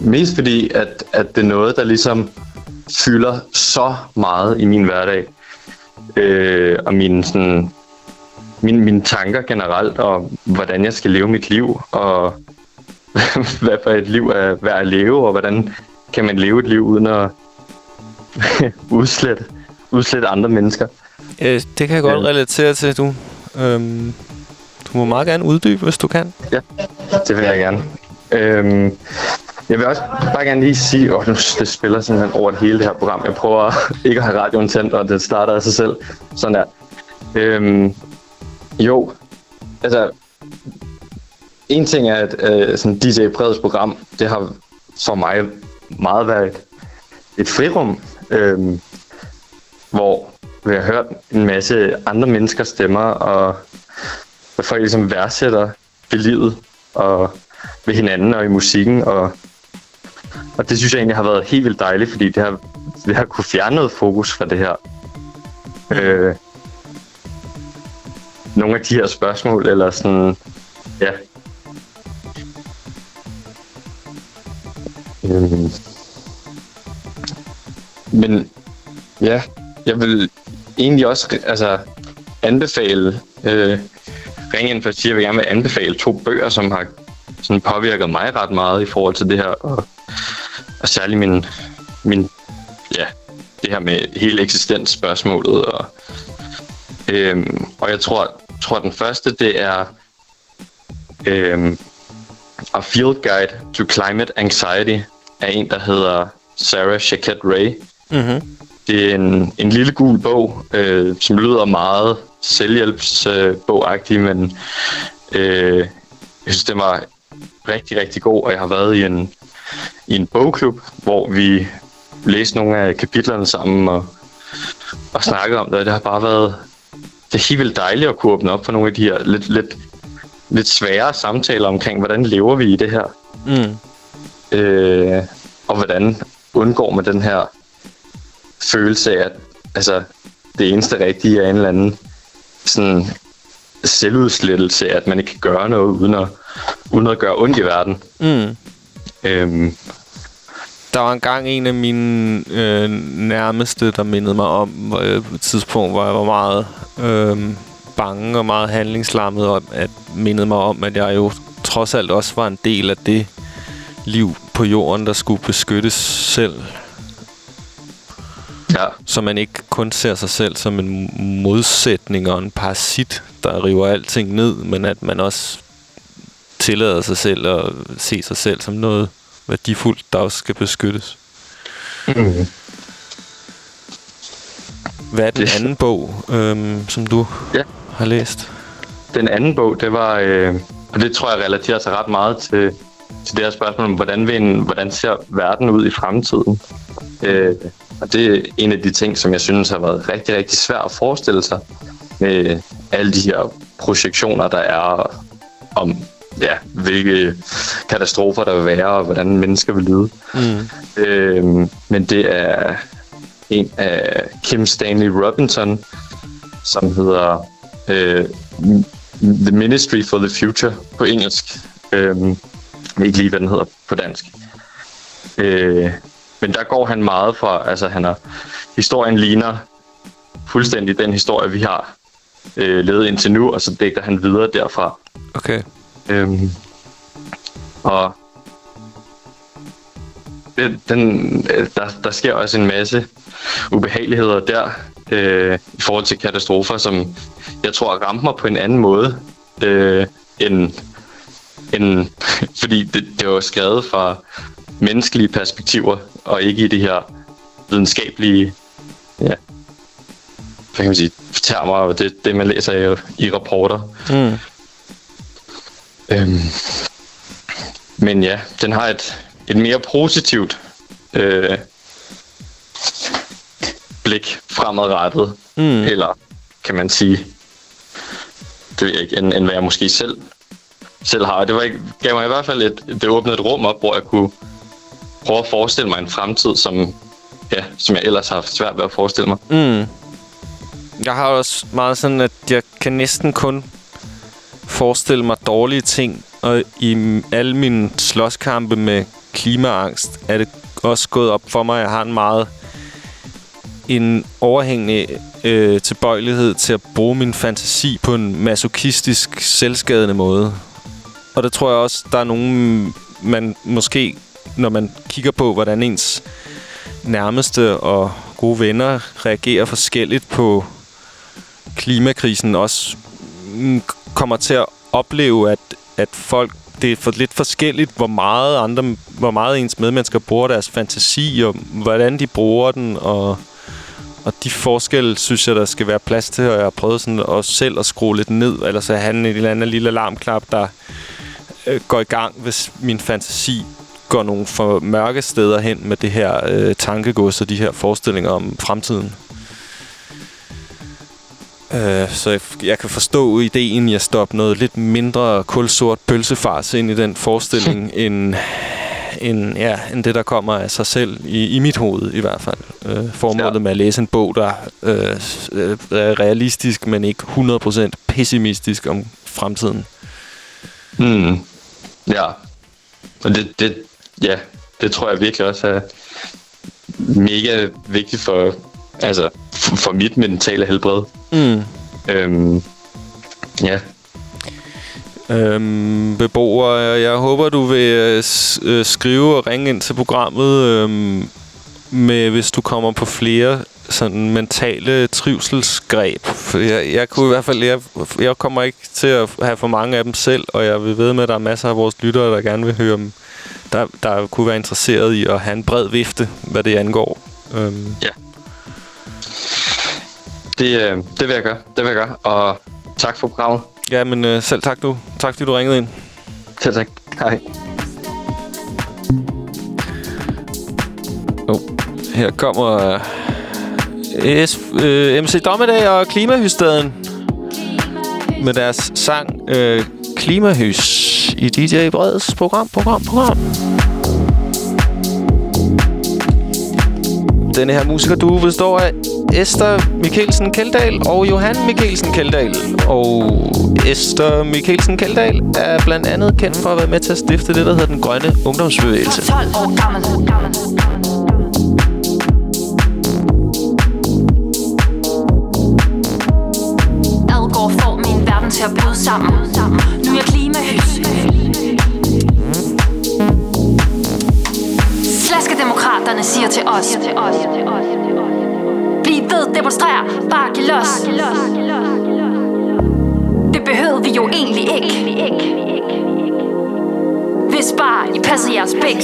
mest fordi, at, at det er noget, der ligesom fylder så meget i min hverdag. Øh, og mine, sådan, mine, mine tanker generelt, og hvordan jeg skal leve mit liv, og hvad for et liv er værd at leve, og hvordan kan man leve et liv uden at udslette, udslette andre mennesker. Øh, det kan jeg godt Ja. relatere til, du. Øhm, du må meget gerne uddybe, hvis du kan. Ja, det vil jeg gerne. Øhm, jeg vil også bare gerne lige sige, at det spiller simpelthen over det hele det her program. Jeg prøver ikke at have radioen tændt, og det starter af sig selv. Sådan der. Øhm, jo, altså, en ting er, at øh, sådan DJ Breds program, det har for mig meget været et, et frirum. øh, hvor vi har hørt en masse andre menneskers stemmer, og hvor folk ligesom værdsætter ved livet, og ved hinanden og i musikken, og, og det synes jeg egentlig har været helt vildt dejligt, fordi det har, det har kunne fjerne noget fokus fra det her. Øh, nogle af de her spørgsmål, eller sådan, ja. Øhm. Men ja, jeg vil egentlig også altså, anbefale, øh, ringe ind for at sige, at jeg gerne vil anbefale to bøger, som har sådan påvirket mig ret meget i forhold til det her, og, og særligt min, min, ja, det her med hele eksistensspørgsmålet, og, øhm, og jeg tror, tror, den første, det er øhm, A Field Guide to Climate Anxiety af en, der hedder Sarah Shaket Ray. Mm-hmm. Det er en, en lille gul bog, øh, som lyder meget selvhjælpsbogagtig, øh, men øh, jeg synes, den var rigtig, rigtig god, og jeg har været i en, i en bogklub, hvor vi læste nogle af kapitlerne sammen og, og snakkede om det, og det har bare været det er helt vildt dejligt at kunne åbne op for nogle af de her lidt, lidt, lidt svære samtaler omkring, hvordan lever vi i det her? Mm. Øh, og hvordan undgår man den her følelse af, at altså, det eneste rigtige er en eller anden sådan selvudslettelse, at man ikke kan gøre noget uden at, uden at gøre ondt i verden. Mm. Øhm, der var engang en af mine øh, nærmeste, der mindede mig om øh, et tidspunkt, hvor jeg var meget øh, bange og meget handlingslammet, og at mindede mig om, at jeg jo trods alt også var en del af det liv på jorden, der skulle beskyttes selv. Ja. Så man ikke kun ser sig selv som en modsætning og en parasit, der river alting ned, men at man også tillader sig selv at se sig selv som noget værdifuldt, der også skal beskyttes. Mm. Hvad er den anden bog, øhm, som du ja. har læst? Den anden bog, det var, øh, og det tror jeg relaterer sig ret meget til, til det her spørgsmål om, hvordan, vil en, hvordan ser verden ud i fremtiden? Øh, og det er en af de ting, som jeg synes har været rigtig, rigtig svært at forestille sig med alle de her projektioner, der er om ja, hvilke katastrofer der vil være, og hvordan mennesker vil lide. Mm. Øhm, men det er en af Kim Stanley Robinson, som hedder øh, The Ministry for the Future på engelsk. Øhm, jeg ved ikke lige, hvad den hedder på dansk. Øh, men der går han meget fra, altså han har, historien ligner fuldstændig den historie, vi har øh, levet indtil nu, og så dækker han videre derfra. Okay. Øhm, og den, den, der, der sker også en masse ubehageligheder der øh, i forhold til katastrofer, som jeg tror ramte mig på en anden måde, øh, end, end fordi det, det var skrevet fra menneskelige perspektiver, og ikke i det her videnskabelige ja, hvad kan man sige, termer, og det, det man læser i, i rapporter. Mm. Øhm, men ja, den har et, et mere positivt øh, blik fremadrettet. Mm. Eller kan man sige, det ved jeg ikke, end, end hvad jeg måske selv, selv har. Det var ikke, gav mig i hvert fald et, det åbnede et rum op, hvor jeg kunne prøve at forestille mig en fremtid, som, ja, som jeg ellers har haft svært ved at forestille mig. Mm. Jeg har også meget sådan, at jeg kan næsten kun forestille mig dårlige ting, og i alle mine slåskampe med klimaangst er det også gået op for mig, at jeg har en meget en overhængende øh, tilbøjelighed til at bruge min fantasi på en masochistisk, selvskadende måde. Og det tror jeg også, der er nogen, man måske, når man kigger på, hvordan ens nærmeste og gode venner reagerer forskelligt på klimakrisen, også mm, kommer til at opleve, at, at folk det er for lidt forskelligt, hvor meget andre, hvor meget ens medmennesker bruger deres fantasi, og hvordan de bruger den, og, og de forskelle, synes jeg, der skal være plads til, og jeg har prøvet sådan at selv at skrue lidt ned, eller så have en eller anden lille alarmklap, der øh, går i gang, hvis min fantasi går nogle for mørke steder hen med det her øh, tankegods og de her forestillinger om fremtiden. Øh, så jeg, jeg kan forstå ideen i at stoppe noget lidt mindre kulsort pølsefars ind i den forestilling, end, end, ja, end det, der kommer af sig selv, i, i mit hoved i hvert fald. Øh, formålet ja. med at læse en bog, der øh, er realistisk, men ikke 100% pessimistisk om fremtiden. Mm. Ja. Og det, det, ja, det tror jeg virkelig også er mega vigtigt for, altså, for, for mit mentale helbred. Mm. Øhm, ja. Øhm, beboer, jeg håber, du vil øh, øh, skrive og ringe ind til programmet, øhm, med, hvis du kommer på flere sådan mentale trivselsgreb. For jeg, jeg kunne i hvert fald, jeg, jeg kommer ikke til at have for mange af dem selv, og jeg vil ved med, at der er masser af vores lyttere, der gerne vil høre dem, der, der kunne være interesseret i at have en bred vifte, hvad det angår. Øhm, Ja. Det, øh, det vil jeg gøre. Det vil jeg gøre. Og tak for programmet. ja, men øh, selv tak du. Tak fordi du ringede ind. Selv tak. Hej. Oh, her kommer øh, S, øh, MC Dommedag og Klimahystaden med deres sang øh, Klimahys i DJ Breds program, program, program. Denne her musikerdue består af Esther Mikkelsen Keldal og Johan Mikkelsen Keldal. Og Esther Mikkelsen Keldal er blandt andet kendt for at være med til at stifte det, der hedder den grønne ungdomsbevægelse. 12 år gammel. Til at bryde sammen. Nu er jeg klimahys. Slaskedemokraterne siger til os. Bliv ved, demonstrer, bare giv los. Det behøvede vi jo egentlig ikke. Hvis bare I passer jeres bæk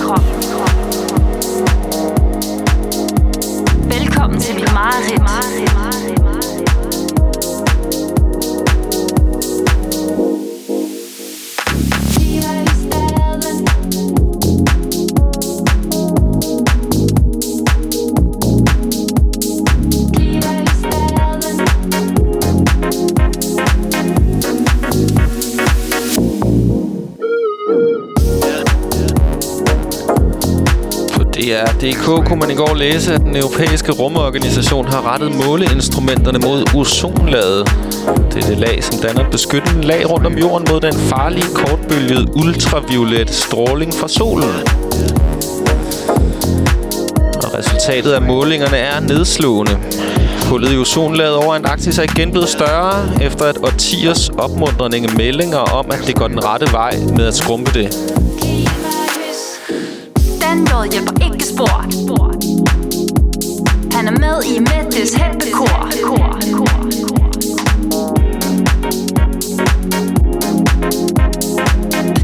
krop. Velkommen til mit mareridt. DR.dk kunne man i går læse, at den europæiske rumorganisation har rettet måleinstrumenterne mod ozonlaget. Det er det lag, som danner et beskyttende lag rundt om jorden mod den farlige, kortbølgede ultraviolet stråling fra solen. Og resultatet af målingerne er nedslående. Hullet i ozonlaget over Antarktis er igen blevet større, efter et årtiers opmuntrende meldinger om, at det går den rette vej med at skrumpe det. Den låd hjælper ikke sport Han er med i Mettes heppekor.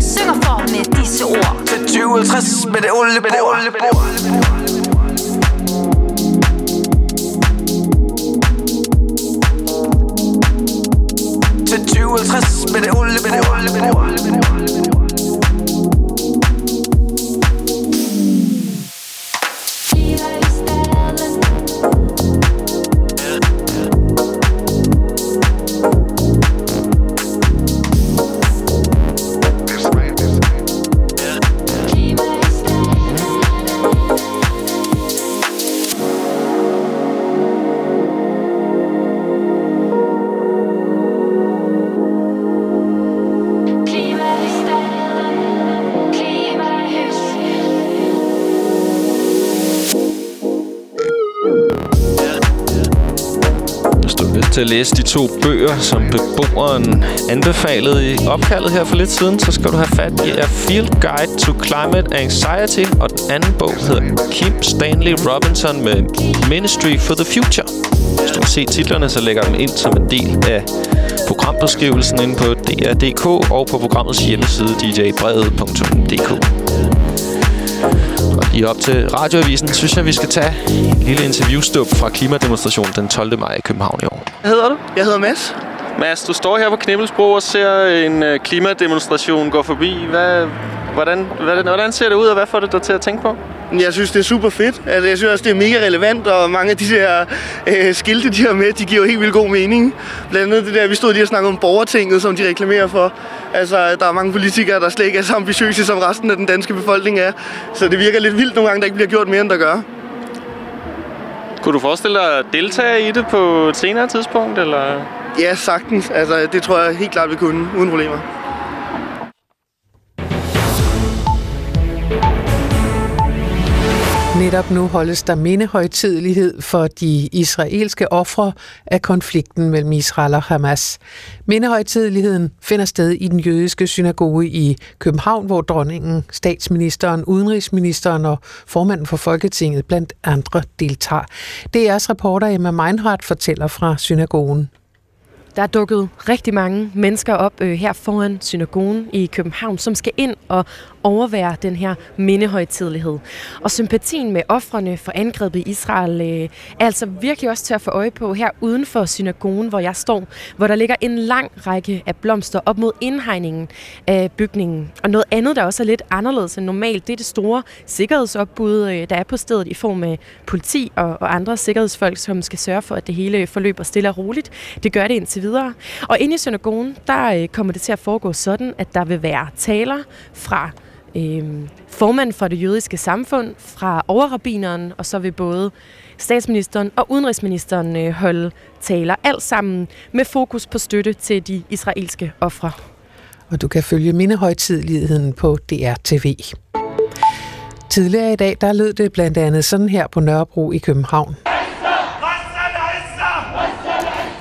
Synger for med disse ord. Til 2050 med det oliebord. Til 2050 med det oliebord. Til at læse de to bøger, som beboeren anbefalede i opkaldet her for lidt siden, så skal du have fat i A Field Guide to Climate Anxiety, og den anden bog hedder Kim Stanley Robinson med Ministry for the Future. hvis du kan se titlerne, så lægger jeg dem ind som en del af programbeskrivelsen inde på DR.dk og på programmets hjemmeside djbrevet.dk. Og lige op til radioavisen, synes jeg, vi skal tage en lille interviewstup fra klimademonstrationen den 12. maj i København i år. Hvad hedder du? Jeg hedder Mads. Mads, du står her på Knibbelsbro og ser en øh, klimademonstration gå forbi. Hvad, hvordan, hvordan, hvordan ser det ud, og hvad får det dig til at tænke på? Jeg synes, det er super fedt. Altså, jeg synes også, det er mega relevant, og mange af de der øh, skilte, de har med, de giver jo helt vildt god mening. Blandt andet det der, vi stod lige og snakkede om borgertinget, som de reklamerer for. Altså, der er mange politikere, der slet ikke er så ambitiøse, som resten af den danske befolkning er. Så det virker lidt vildt nogle gange, der ikke bliver gjort mere, end der gør. Kunne du forestille dig at deltage i det på et senere tidspunkt, eller? Ja, sagtens. Altså, det tror jeg helt klart, vi kunne, uden problemer. Netop nu holdes der mindehøjtidelighed for de israelske ofre af konflikten mellem Israel og Hamas. Mindehøjtideligheden finder sted i den jødiske synagoge i København, hvor dronningen, statsministeren, udenrigsministeren og formanden for Folketinget blandt andre deltager. DR's reporter Emma Meinhardt fortæller fra synagogen. Der er dukket rigtig mange mennesker op øh, her foran synagogen i København, som skal ind og overvære den her mindehøjtidlighed. Og sympatien med offrene for angrebet i Israel øh, er altså virkelig også til at få øje på her uden for synagogen, hvor jeg står, hvor der ligger en lang række af blomster op mod indhegningen af bygningen. Og noget andet, der også er lidt anderledes end normalt, det er det store sikkerhedsopbud, øh, der er på stedet i form af politi og, og andre sikkerhedsfolk, som skal sørge for, at det hele forløber stille og roligt. Det gør det indtil videre. Og inde i synagogen, der øh, kommer det til at foregå sådan, at der vil være taler fra øh, formand for det jødiske samfund, fra overrabineren, og så vil både statsministeren og udenrigsministeren øh, holde taler, alt sammen med fokus på støtte til de israelske ofre. Og du kan følge mindehøjtidligheden på DRTV. Tidligere i dag, der lød det blandt andet sådan her på Nørrebro i København.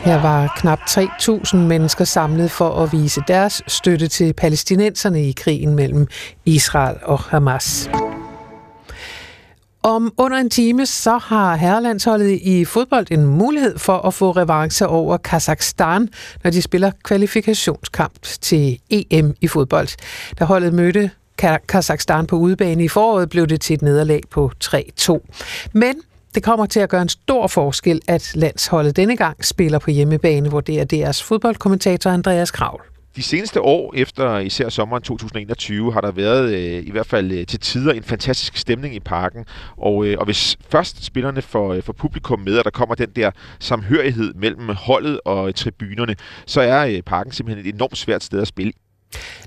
Her var knap 3.000 mennesker samlet for at vise deres støtte til palæstinenserne i krigen mellem Israel og Hamas. Om under en time, så har herrelandsholdet i fodbold en mulighed for at få revanche over Kazakhstan, når de spiller kvalifikationskamp til EM i fodbold. Da holdet mødte Kazakhstan på udebane i foråret, blev det til et nederlag på 3-2. Men det kommer til at gøre en stor forskel, at landsholdet denne gang spiller på hjemmebane, hvor det er deres fodboldkommentator Andreas Kravl. De seneste år, efter især sommeren 2021, har der været øh, i hvert fald øh, til tider en fantastisk stemning i parken. Og, øh, og hvis først spillerne får, øh, får publikum med, og der kommer den der samhørighed mellem holdet og tribunerne, så er øh, parken simpelthen et enormt svært sted at spille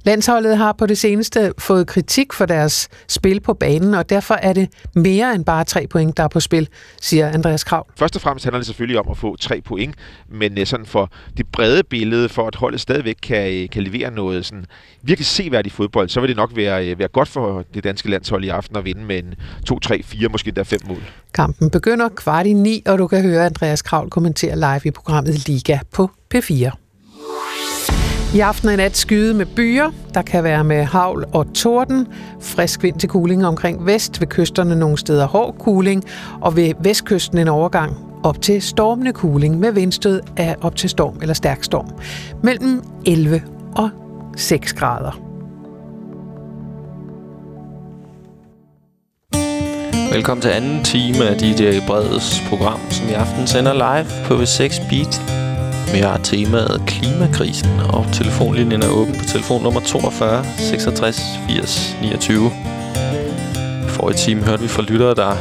Landsholdet har på det seneste fået kritik for deres spil på banen, og derfor er det mere end bare tre point, der er på spil, siger Andreas Krav. Først og fremmest handler det selvfølgelig om at få tre point, men øh, sådan for det brede billede, for at holdet stadigvæk kan, øh, kan levere noget sådan virkelig seværdigt fodbold, så vil det nok være, øh, være godt for det danske landshold i aften at vinde med en 2-3-4, måske der fem mål. Kampen begynder kvart i ni, og du kan høre Andreas Kravl kommentere live i programmet Liga på P4. I aften og i nat skyde med byer. Der kan være med havl og torden. Frisk vind til kuling omkring vest. Ved kysterne nogle steder hård kuling. Og ved vestkysten en overgang op til stormende kuling med vindstød af op til storm eller stærk storm. Mellem 11 og 6 grader. Velkommen til anden time af DJ Breds program, som i aften sender live på V6 Beat vi har temaet klimakrisen, og telefonlinjen er åben på telefonnummer 42 66 80 29. For i time hørte vi fra lyttere, der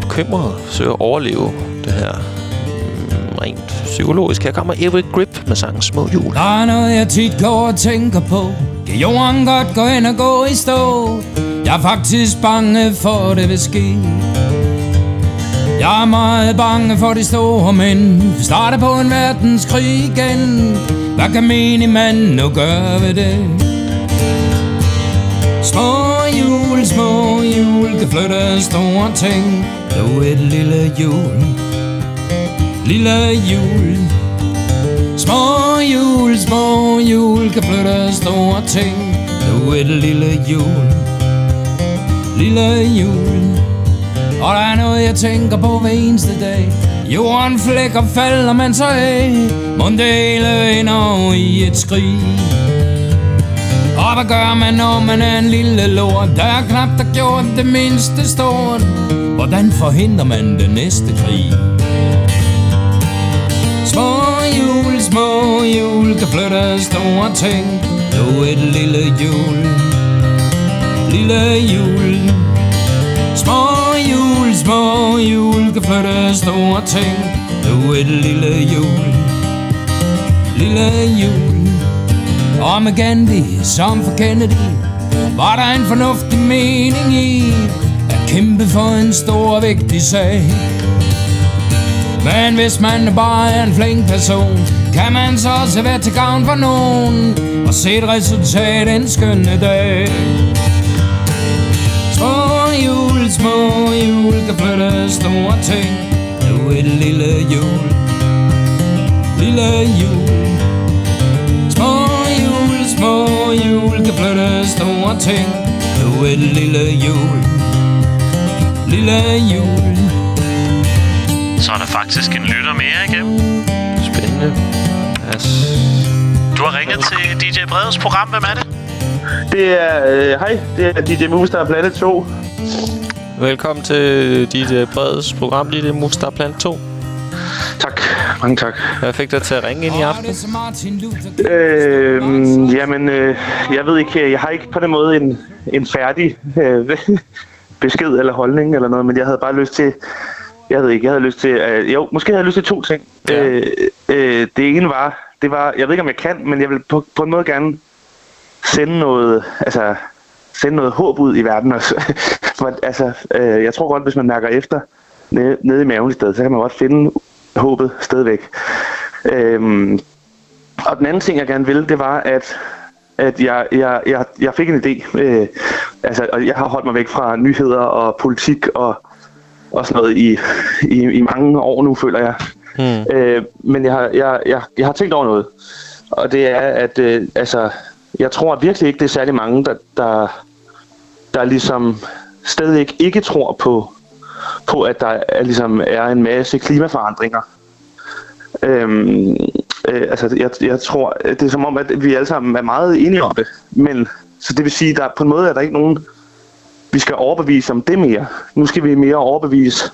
bekymrede søger at overleve det her mm, rent psykologisk. Her kommer Eric Grip med sangen Små Jul. Der er noget, jeg tit går og tænker på. Kan jorden godt gå hen og gå i stå? Jeg er faktisk bange for, det vil ske. Jeg er meget bange for de store mænd. Vi starter på en verdenskrig igen. Hvad kan menig mand nu gøre ved det? Små jul, små jul Kan flytte store ting. Du et lille jul Lille jul Små jul, små jul Kan flytte store ting. Du et lille jul Lille jul og der er noget, jeg tænker på hver eneste dag. Jorden flækker falder man så af. Mundele ender i et skrig? Og hvad gør man, når man er en lille lort? Der er knap der gjort det mindste stort. Hvordan forhindrer man den næste krig? Små hjul, små hjul kan flytte store ting. Nu et lille hjul. Lille hjul hjul, små hjul kan flytte store ting. Du et lille hjul Lille hjul Og med Gandhi som for Kennedy Var der en fornuftig mening i At kæmpe for en stor og vigtig sag. Men hvis man bare er en flink person Kan man så også være til gavn for nogen Og se et resultat en skønne dag. Hjul, små hjul kan flytte store ting Nu et lille hjul Lille hjul Små hjul, små hjul kan flytte store ting Nu et lille hjul Lille hjul Så er der faktisk en lytter mere igennem. Spændende. Yes. Du har ringet til DJ Breds program. Hvem er det? Det er... Øh, hej, det er DJ Movistar Planet 2. Velkommen til DJ Breds program, DJ Movistar Planet 2. Tak. Mange tak. Hvad fik dig til at ringe ind i aften? Øh, jamen, øh, jeg ved ikke, jeg har ikke på den måde en, en færdig øh, besked eller holdning eller noget, men jeg havde bare lyst til, jeg ved ikke, jeg havde lyst til, øh, jo, måske havde jeg lyst til to ting. Ja. Øh, øh, det ene var, det var, jeg ved ikke om jeg kan, men jeg vil på, på en måde gerne sende noget, altså sende noget håb ud i verden også. For, altså, øh, jeg tror godt, hvis man mærker efter nede, nede i maven i stedet, så kan man godt finde håbet stadigvæk. Øhm, og den anden ting, jeg gerne ville, det var, at, at jeg, jeg, jeg, jeg fik en idé. Øh, altså, og jeg har holdt mig væk fra nyheder og politik og, og sådan noget i, i, i mange år nu, føler jeg. Hmm. Øh, men jeg har, jeg, jeg, jeg har tænkt over noget. Og det er, at øh, altså, jeg tror virkelig ikke, det er særlig mange, der, der, der ligesom stadig ikke, tror på, på, at der er, ligesom er en masse klimaforandringer. Øhm, øh, altså, jeg, jeg tror, det er som om, at vi alle sammen er meget enige om det. Men, så det vil sige, der på en måde er der ikke nogen, vi skal overbevise om det mere. Nu skal vi mere overbevise.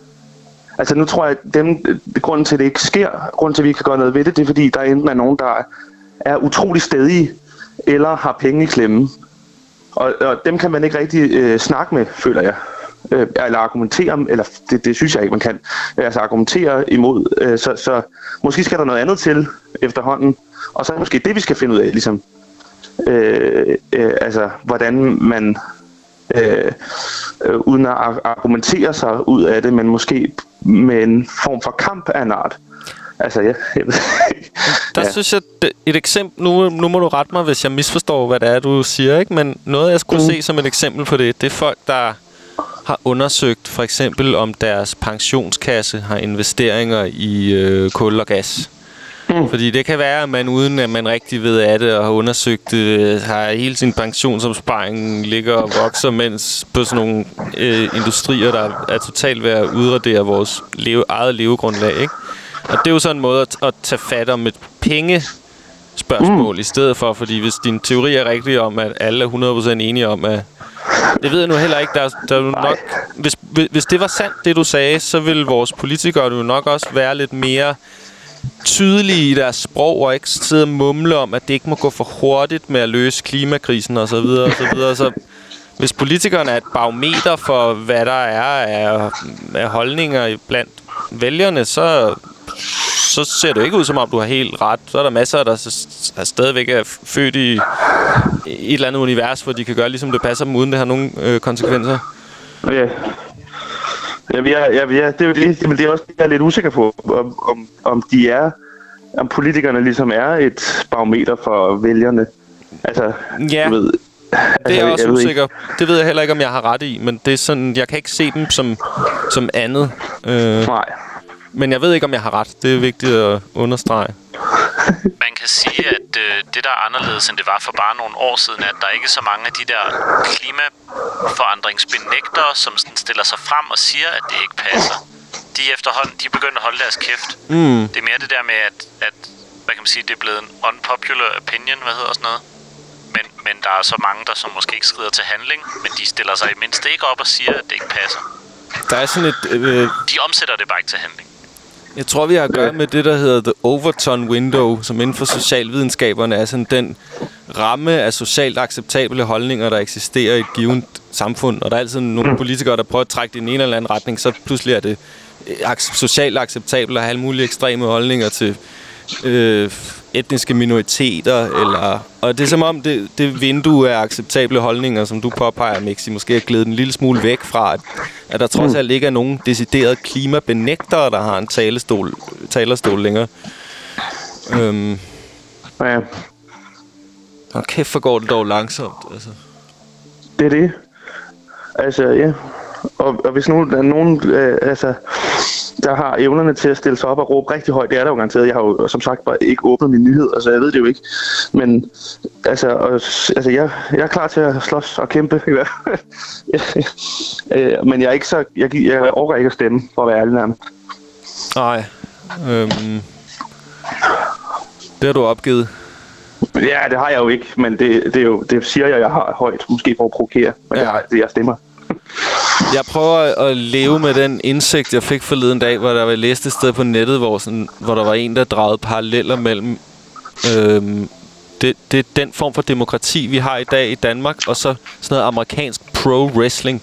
Altså nu tror jeg, at dem, grunden til, at det ikke sker, grunden til, at vi ikke kan gøre noget ved det, det er fordi, der enten er nogen, der er utrolig stedige, eller har penge i klemme. Og, og dem kan man ikke rigtig øh, snakke med, føler jeg. Øh, eller argumentere, eller det, det synes jeg ikke, man kan. Altså argumentere imod. Øh, så, så måske skal der noget andet til efterhånden. Og så er det måske det, vi skal finde ud af, ligesom. Øh, øh, altså, hvordan man, øh, øh, uden at argumentere sig ud af det, men måske med en form for kamp af en art. Altså, ja, jeg ved Der ja. synes jeg, et eksempel, nu, nu må du rette mig, hvis jeg misforstår, hvad det er, du siger, ikke? men noget, jeg skulle mm. se som et eksempel på det, det er folk, der har undersøgt for eksempel, om deres pensionskasse har investeringer i øh, kul og gas. Mm. Fordi det kan være, at man uden at man rigtig ved af det og har undersøgt det, har hele sin pensionsopsparing ligger og vokser, mens på sådan nogle øh, industrier, der er totalt ved at udradere vores leve, eget levegrundlag. Ikke? Og det er jo sådan en måde at, at tage fat om et penge spørgsmål mm. i stedet for, fordi hvis din teori er rigtig om, at alle er 100% enige om, at det ved jeg nu heller ikke. Der, er- der er jo nok, hvis, hvis- det var sandt, det du sagde, så ville vores politikere jo nok også være lidt mere tydelige i deres sprog, og ikke sidde og mumle om, at det ikke må gå for hurtigt med at løse klimakrisen og så videre og så videre. Så hvis politikerne er et barometer for, hvad der er af, af holdninger blandt vælgerne, så, så ser det ikke ud, som om du har helt ret. Så er der masser, der er stadigvæk er født i, et eller andet univers, hvor de kan gøre, ligesom det passer dem, uden det har nogen øh, konsekvenser. Ja. Ja, vi er, ja, vi er, det er jo det, men det er også det, jeg er lidt usikker på, om, om, om de er, om politikerne ligesom er et barometer for vælgerne. Altså, Ja. du ved, Det er altså, jeg også usikker. Det ved jeg heller ikke, om jeg har ret i, men det er sådan, jeg kan ikke se dem som, som andet. Øh, Nej. Men jeg ved ikke, om jeg har ret. Det er vigtigt at understrege. Man kan sige, at øh, det, der er anderledes, end det var for bare nogle år siden, er, at der er ikke så mange af de der klimaforandringsbenægtere, som sådan stiller sig frem og siger, at det ikke passer. de efterhånden, de er begyndt at holde deres kæft. Mm. Det er mere det der med, at, at hvad kan man sige, det er blevet en unpopular opinion, hvad hedder sådan noget. Men, men der er så mange, der som måske ikke skrider til handling, men de stiller sig i mindste ikke op og siger, at det ikke passer. Der er sådan et... Øh, De omsætter det bare ikke til handling. Jeg tror, vi har at gøre med det, der hedder The Overton Window, som inden for socialvidenskaberne er sådan den ramme af socialt acceptable holdninger, der eksisterer i et givet samfund. Og der er altid nogle politikere, der prøver at trække det i en eller anden retning, så pludselig er det eh, socialt acceptabelt at have alle mulige ekstreme holdninger til øh, etniske minoriteter. Eller, og det er som om, det, det vindue af acceptable holdninger, som du påpeger, Mixi, måske er glædet en lille smule væk fra, at, at der trods alt ikke er nogen deciderede klimabenægtere, der har en talestol, talerstol længere. Øhm, ja. Og kæft, for går det dog langsomt. Altså. Det er det. Altså, ja. Og, og hvis nu der er nogen, øh, altså, der har evnerne til at stille sig op og råbe rigtig højt, det er der jo garanteret. Jeg har jo som sagt bare ikke åbnet min nyhed, altså jeg ved det jo ikke. Men altså, og, altså jeg, jeg er klar til at slås og kæmpe i hvert fald. Øh, Men jeg er ikke så, jeg, jeg overgår ikke at stemme, for at være ærlig nærmest. Nej. Øhm, det har du opgivet. Ja, det har jeg jo ikke, men det, det, er jo, det siger jeg, jeg har højt, måske for at provokere, men ja. det, det jeg stemmer. Jeg prøver at leve med den indsigt, jeg fik forleden dag, hvor der var læst et sted på nettet, hvor, sådan, hvor der var en, der dragede paralleller mellem øhm, det, det er den form for demokrati, vi har i dag i Danmark, og så sådan noget amerikansk pro-wrestling,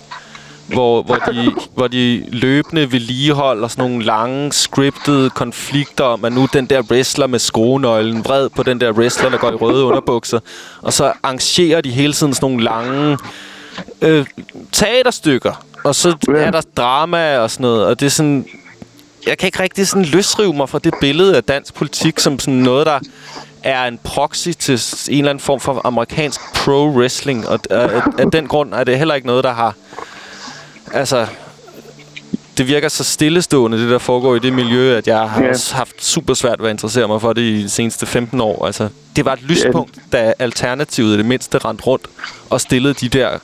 hvor, hvor, de, hvor de løbende vedligeholder sådan nogle lange, scriptede konflikter om, at nu den der wrestler med skruenøglen vred på den der wrestler, der går i røde underbukser, og så arrangerer de hele tiden sådan nogle lange øh, teaterstykker, og så er der drama og sådan noget, og det er sådan... Jeg kan ikke rigtig sådan løsrive mig fra det billede af dansk politik som sådan noget, der er en proxy til en eller anden form for amerikansk pro-wrestling, og af, af, den grund er det heller ikke noget, der har... Altså, det virker så stillestående, det der foregår i det miljø, at jeg har også haft super svært ved at interessere mig for det i de seneste 15 år. Altså, det var et lyspunkt, da Alternativet i det mindste rendte rundt og stillede de der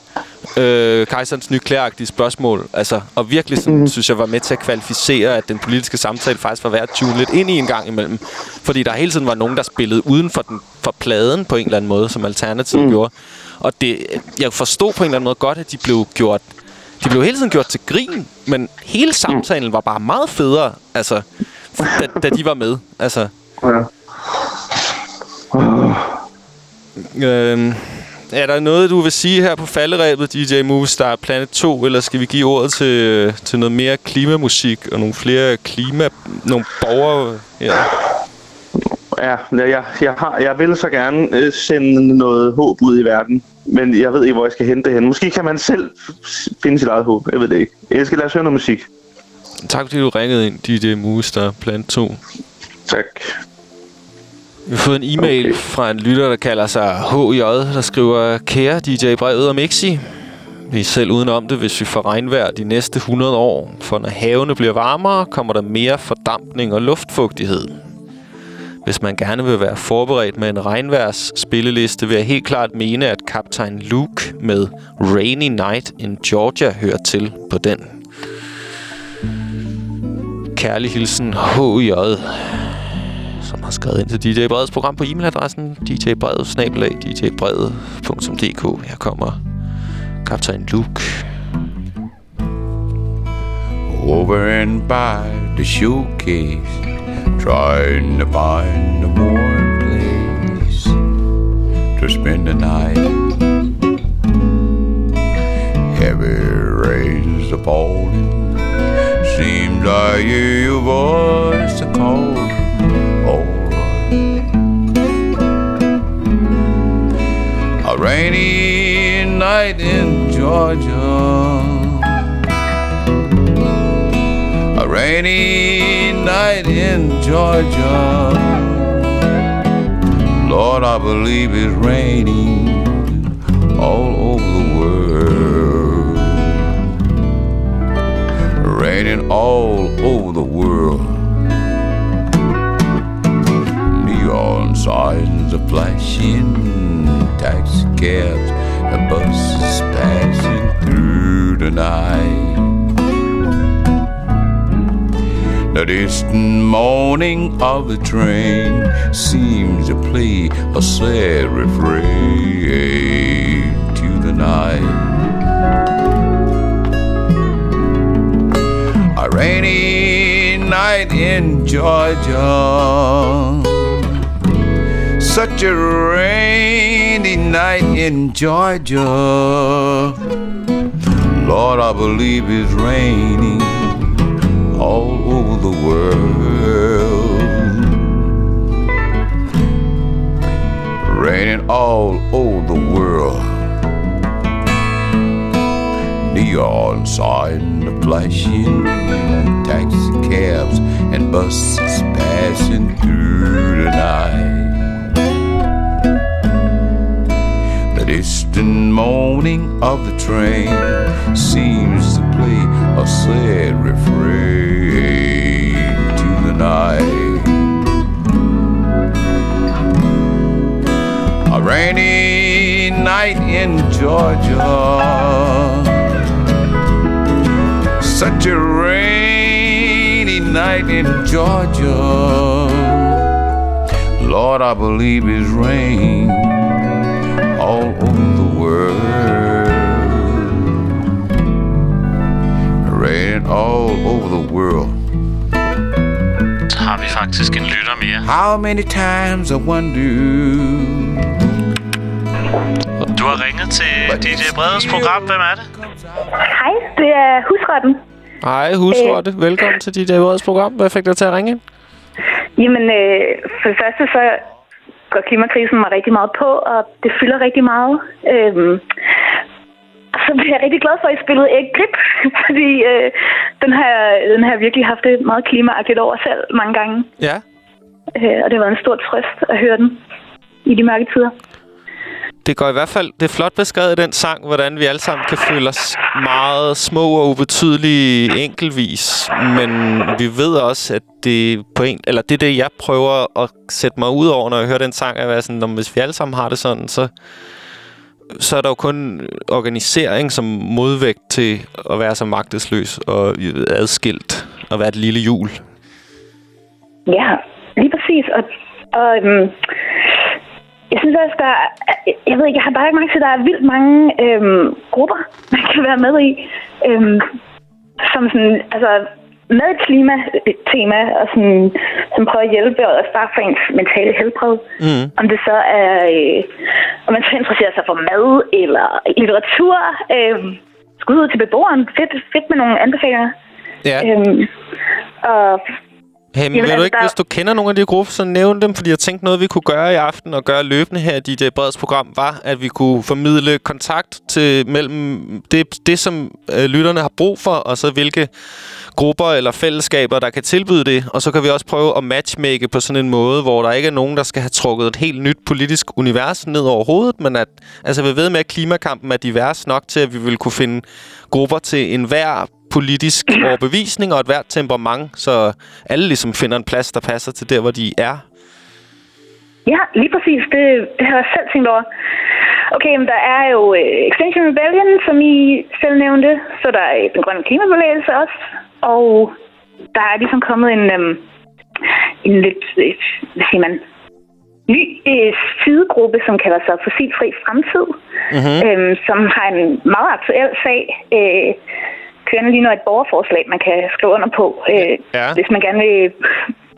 øh, kejserens nyklæagtige spørgsmål. Altså, og virkelig sådan, mm. synes jeg var med til at kvalificere, at den politiske samtale faktisk var værd at tune lidt ind i en gang imellem. Fordi der hele tiden var nogen, der spillede uden for, den, for pladen på en eller anden måde, som Alternativet mm. gjorde. Og det, jeg forstod på en eller anden måde godt, at de blev gjort de blev hele tiden gjort til grin, men hele samtalen var bare meget federe, altså, da, da de var med. Altså, Ja. øhm, er der noget, du vil sige her på falderæbet, DJ Movistar Planet 2, eller skal vi give ordet til, til noget mere klimamusik og nogle flere klima... nogle borgere her? Ja, jeg, jeg, har, jeg vil så gerne øh, sende noget håb ud i verden, men jeg ved ikke, hvor jeg skal hente det hen. Måske kan man selv finde sit eget håb, jeg ved det ikke. Jeg skal lade os høre noget musik. Tak fordi du ringede ind, DJ Movistar Planet 2. Tak. Vi har fået en e-mail okay. fra en lytter, der kalder sig HJ, der skriver, Kære DJ Brevet og Mixi, vi er selv udenom det, hvis vi får regnvejr de næste 100 år. For når havene bliver varmere, kommer der mere fordampning og luftfugtighed. Hvis man gerne vil være forberedt med en regnværs spilleliste, vil jeg helt klart mene, at kaptajn Luke med Rainy Night in Georgia hører til på den. Kærlig hilsen HJ, som har skrevet ind til DJ Breds program på e-mailadressen djbrevet djbrevet.dk. Her kommer kaptajn Luke. over and by the showcase, trying to find a warm place to spend the night. Heavy rains are falling, seems I hear your voice a call. A rainy night in Georgia. A rainy night in Georgia. Lord, I believe it's raining all over the world. Raining all over the world. Neon signs are flashing, taxi cabs and buses passing through the night. The distant moaning of the train seems to play a sad refrain to the night. A rainy night in Georgia. Such a rainy night in Georgia. Lord, I believe it's raining all over the world. Raining all over the world. Neon signs flashing, taxi cabs and buses passing through the night. Distant moaning of the train seems to play a sad refrain to the night. A rainy night in Georgia. Such a rainy night in Georgia. Lord, I believe it's rain all over the world. Rain all over the world. Så har vi faktisk en lytter mere. How many times I wonder Du har ringet til DJ Bredes program. Hvem er det? Hej, det er husretten. Hej, husrotte. Øh. Velkommen til dit Breds program. Hvad fik dig til at ringe ind? Jamen, øh, for det første så går klimakrisen mig rigtig meget på, og det fylder rigtig meget. Øhm, og så bliver jeg rigtig glad for, at I spillede Æg Grip, fordi øh, den, har, den har jeg virkelig haft det meget klimaagtigt over selv mange gange. Ja. Øh, og det har været en stor trøst at høre den i de mørke tider. Det går i hvert fald... Det er flot beskrevet i den sang, hvordan vi alle sammen kan føle os meget små og ubetydelige enkelvis. Men vi ved også, at det på en... Eller det er det, jeg prøver at sætte mig ud over, når jeg hører den sang. At være sådan, at hvis vi alle sammen har det sådan, så så er der jo kun organisering som modvægt til at være så magtesløs og adskilt og være et lille jul. Ja, lige præcis. Og, og øhm, jeg synes også, der er, jeg ved ikke, jeg har bare ikke mærke til, at der er vildt mange øhm, grupper, man kan være med i, øhm, som sådan, altså med et klimatema, og sådan, som prøver at hjælpe og starte for ens mentale helbred. Mm. Om det så er, øh, om man så interesserer sig for mad eller litteratur. Øh, skud ud til beboeren. Fedt, fedt med nogle anbefalinger. Ja. Øhm, og Hey, men Jamen, vil du altså, ikke, der- hvis du kender nogle af de grupper, så nævn dem, fordi jeg tænkte noget, vi kunne gøre i aften og gøre løbende her i DJ Breds program, var, at vi kunne formidle kontakt til mellem det, det som øh, lytterne har brug for, og så hvilke grupper eller fællesskaber, der kan tilbyde det. Og så kan vi også prøve at matchmake på sådan en måde, hvor der ikke er nogen, der skal have trukket et helt nyt politisk univers ned over hovedet, men at altså, vi ved med, at klimakampen er divers nok til, at vi vil kunne finde grupper til enhver politisk overbevisning og et hvert temperament, så alle ligesom finder en plads, der passer til der, hvor de er. Ja, lige præcis. Det, det har jeg selv tænkt over. Okay, men der er jo øh, Extinction Rebellion, som I selv nævnte. Så der er øh, den grønne klimabevægelse også. Og der er ligesom kommet en, øhm, en lidt, øh, hvad siger man, ny øh, sidegruppe, som kalder sig Fossilfri Fremtid. Mm-hmm. Øhm, som har en meget aktuel sag. Øh, kørende lige nu et borgerforslag, man kan skrive under på. Øh, Ja. Hvis man gerne vil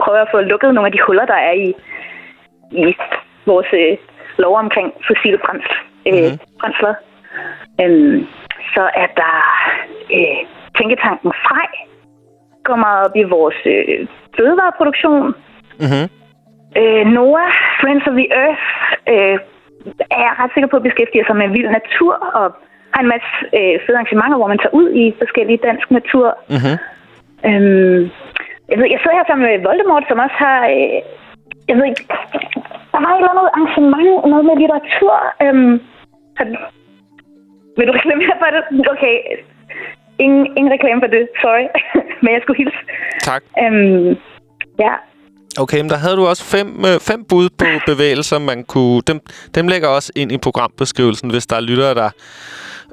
prøve at få lukket nogle af de huller, der er i i vores øh, lov omkring fossile brændsler. Øh, Mhm. mm-hmm. brændsler. Øhm, så er der øh, Tænketanken Frej, går meget op i vores øh, fødevareproduktion. Mm-hmm. Øh, NOAA, Friends of the Earth, øh, er jeg ret sikker på at beskæftige sig med vild natur og har en masse øh, fede arrangementer, hvor man tager ud i forskellige dansk natur. Mm-hmm. Øhm, jeg, ved, jeg sidder her sammen med Voldemort, som også har... Øh, jeg ved ikke... Der var et eller andet arrangement, noget med litteratur. Øhm, har, vil du reklamere for det? Okay. Ingen, ingen reklame for det, sorry. Men jeg skulle hilse. Tak. Øhm, ja, Okay, men der havde du også fem, øh, fem bud på bevægelser, man kunne... Dem, dem lægger også ind i programbeskrivelsen, hvis der er lyttere, der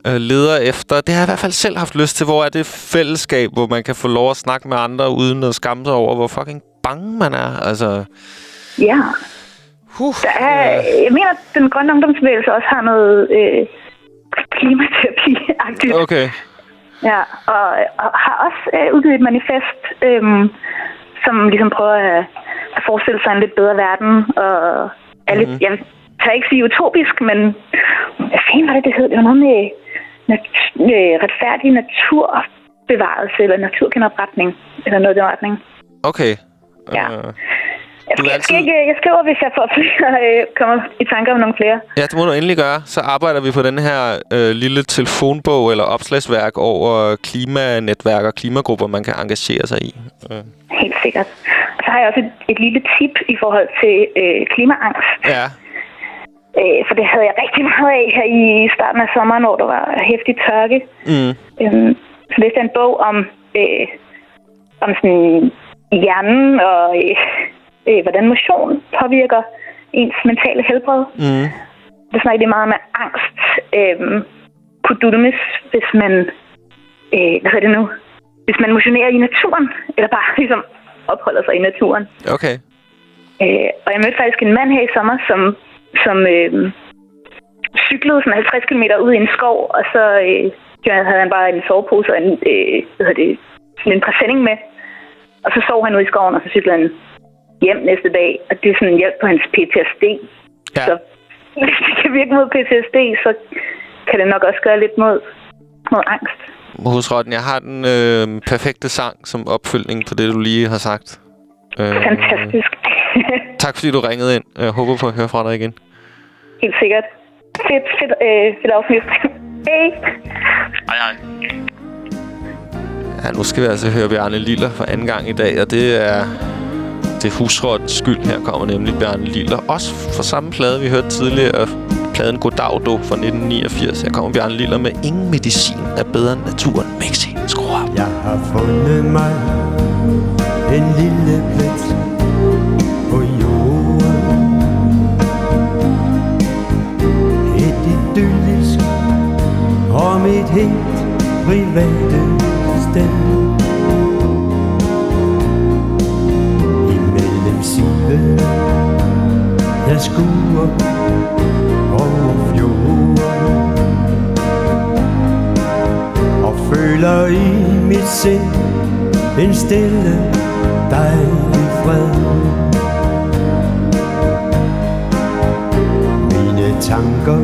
øh, leder efter. Det har jeg i hvert fald selv haft lyst til. Hvor er det fællesskab, hvor man kan få lov at snakke med andre, uden at skamme sig over, hvor fucking bange man er. Altså, Ja. Uh, der er, jeg mener, at den grønne ungdomsbevægelse også har noget øh, klimaterapi-agtigt. okay. Ja, og, og har også øh, udgivet et manifest, øh, som ligesom prøver at, at forestille sig en lidt bedre verden. Og er lidt, Mhm. jeg tør ikke sige utopisk, men hvad fanden var det, det hed? Det var noget med retfærdig naturbevarelse eller naturgenopretning, eller noget i den retning. Okay. Ja. Uh, Jeg, Du jeg, skal altid- ikke, jeg skriver, hvis jeg får flere, øh, kommer i tanker om nogle flere. ja, det må du endelig gøre. Så arbejder vi på den her øh, lille telefonbog eller opslagsværk over klimanetværk og klimagrupper, man kan engagere sig i. Øh. Helt sikkert. Og så har jeg også et, et lille tip i forhold til øh, klimaangst. Ja. Øh, for det havde jeg rigtig meget af her i starten af sommeren, hvor der var hæftig tørke. Mm. Øhm, så læste jeg en bog om, øh, om sådan hjernen og øh, øh, hvordan motion påvirker ens mentale helbred. Mm. Det snakker det meget med angst. Øh, kunne dulmes, hvis man, øh, hvad hedder det nu, hvis man motionerer i naturen, eller bare ligesom opholder sig i naturen. Okay. Øh, og jeg mødte faktisk en mand her i sommer, som, som øh, cyklede sådan 50 km ud i en skov, og så øh, havde han bare en sovepose og en, øh, hvad det, sådan en præsending med. Og så sov han ude i skoven, og så cyklede han hjem næste dag, og det er sådan hjælp på hans PTSD. Ja. Så hvis det kan virke mod PTSD, så kan det nok også gøre lidt mod, mod angst. Hos Rotten, jeg har den øh, perfekte sang som opfølgning på det, du lige har sagt. Øh, Fantastisk. tak fordi du ringede ind. Jeg håber på at høre fra dig igen. Helt sikkert. Fedt, fedt, øh, fedt afsnit. Hej. Hej, hej. Ja, nu skal vi altså høre Bjarne Liller for anden gang i dag, og det er... Det er husrottens skyld. Her kommer nemlig Bjarne Liller. Også fra samme plade, vi hørte tidligere. Pladen Godagdo fra 1989. Her kommer Bjarne Liller med Ingen medicin er bedre end naturen. Mixi, skru op. Jeg har fundet mig en lille som et helt private sted. Imellem sivet, jeg skuer over fjorden. og føler i mit sind en stille dejlig fred. Mine tanker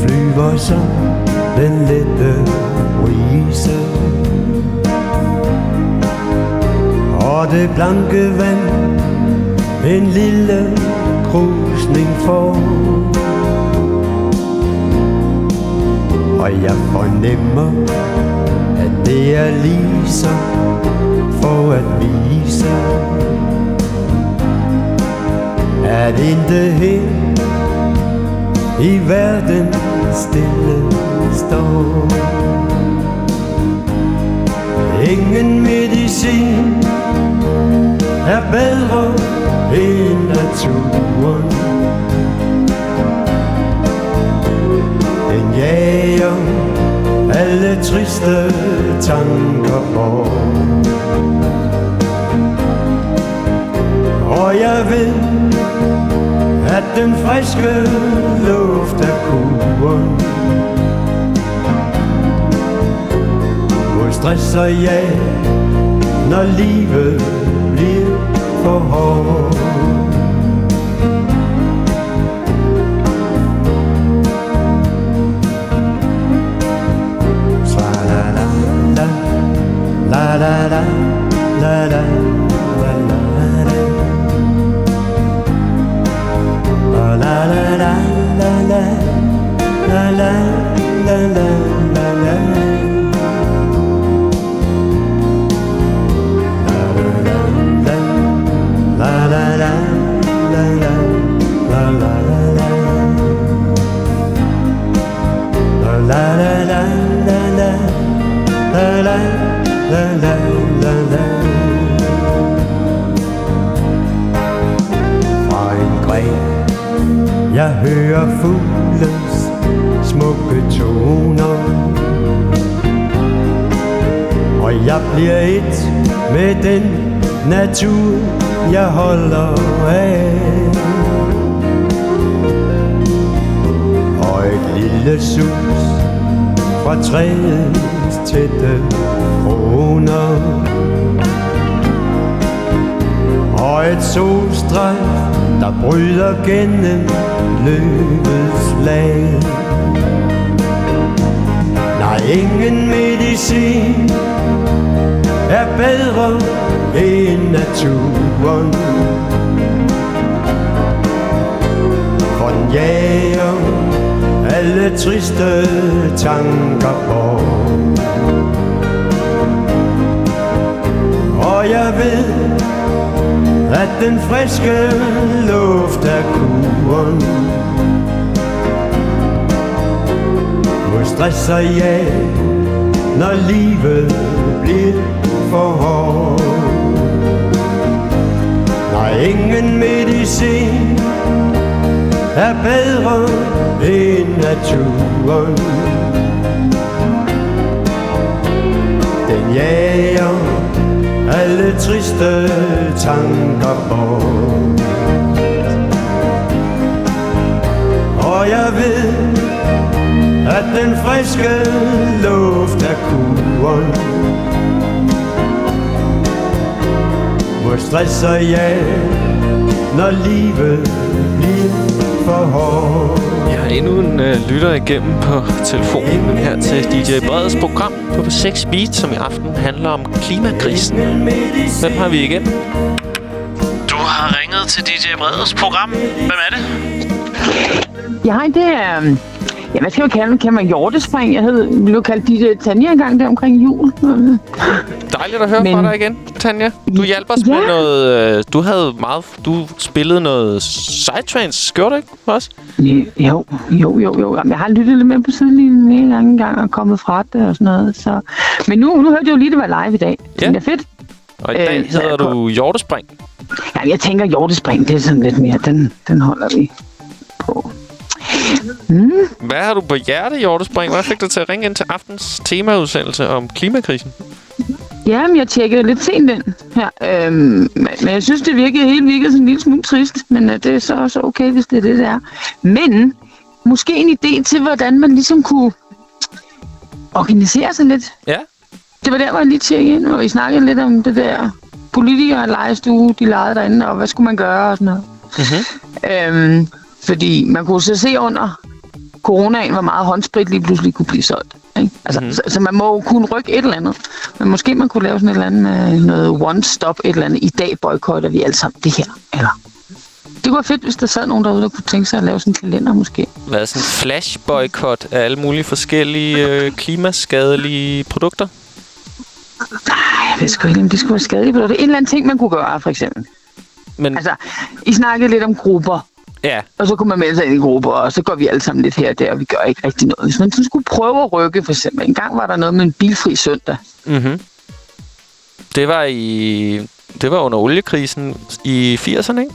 flyver som den lette brise. Og det blanke vand en lille krusning får. Og jeg fornemmer, at det er lige så for at vise, at intet her i verden stille står. Ingen medicin er bedre end naturen. Den jager alle triste tanker bort. Og jeg ved, den friske luft af kuren. Mod stress og ja, når livet bliver for hårdt. La la la la la la fra træets tætte kroner. Og et solstrejf, der bryder gennem løvets lag. Nej, ingen medicin er bedre end naturen. For en jæger alle triste tanker på. Og jeg ved, at den friske luft er kuren. Mod stress og jag, når livet bliver for hårdt. Nej, ingen medicin er bedre end naturen. Den jager alle triste tanker bort. Og jeg ved, at den friske luft er kuren. Hvor stresser jeg, når livet jeg har endnu en øh, lytter igennem på telefonen her til DJ Breds program på 6 Beat, som i aften handler om klimakrisen. Hvem har vi igen? Du har ringet til DJ Breds program. Hvem er det? Ja, det er... øhm, Ja, hvad skal man kalde? Kan man hjortespring? Jeg hed, blev kaldt uh, Tanja engang der omkring jul. Dejligt at høre Men... fra dig igen, Tanja. Du hjalp os ja. med noget... Øh, du havde meget... Du spillede noget Psytrance. Gjorde du ikke også? Jo, jo, jo, jo. Jamen, Jeg har lyttet lidt med på sidelinjen en eller anden gang og kommet fra det og sådan noget. Så. Men nu, nu hørte jeg jo lige, det var live i dag. Ja. Det er fedt. Og i dag Øh, hedder du Hjortespring. Ja, jeg tænker, hjortespring, det er sådan lidt mere. Den, den holder vi på. Mm. Hvad har du på hjerte, Hjortespring? Hvad fik dig til at ringe ind til aftens temaudsendelse om klimakrisen? Jamen, jeg tjekkede lidt sent ind her. Øhm, men, jeg synes, det virkede helt virkede sådan en lille smule trist. Men uh, det er så også okay, hvis det er det, det er. Men måske en idé til, hvordan man ligesom kunne organisere sig lidt. Ja. Det var der, hvor jeg lige tjekkede ind, og vi snakkede lidt om det der politikere lejestue, de legede derinde, og hvad skulle man gøre og sådan noget. Mm-hmm. Øhm, fordi man kunne så se under coronaen, hvor meget håndsprit lige pludselig kunne blive solgt. Ikke? Altså, mm. så, så, man må jo kunne rykke et eller andet. Men måske man kunne lave sådan et eller andet noget one-stop, et eller andet. I dag boykotter vi alle sammen det her. Eller det kunne være fedt, hvis der sad nogen derude, der kunne tænke sig at lave sådan en kalender måske. Hvad er sådan en flash-boykot af alle mulige forskellige øh, klimaskadelige produkter? Jeg ved sgu ikke, om det skulle være skadeligt. Det er en eller anden ting, man kunne gøre, for eksempel. Men... Altså, I snakkede lidt om grupper. Ja. Og så kunne man melde sig ind i grupper, og så går vi alle sammen lidt her og der, og vi gør ikke rigtig noget. Hvis man sådan skulle prøve at rykke, for eksempel. En gang var der noget med en bilfri søndag. Mm-hmm. Det var i... Det var under oliekrisen i 80'erne, ikke?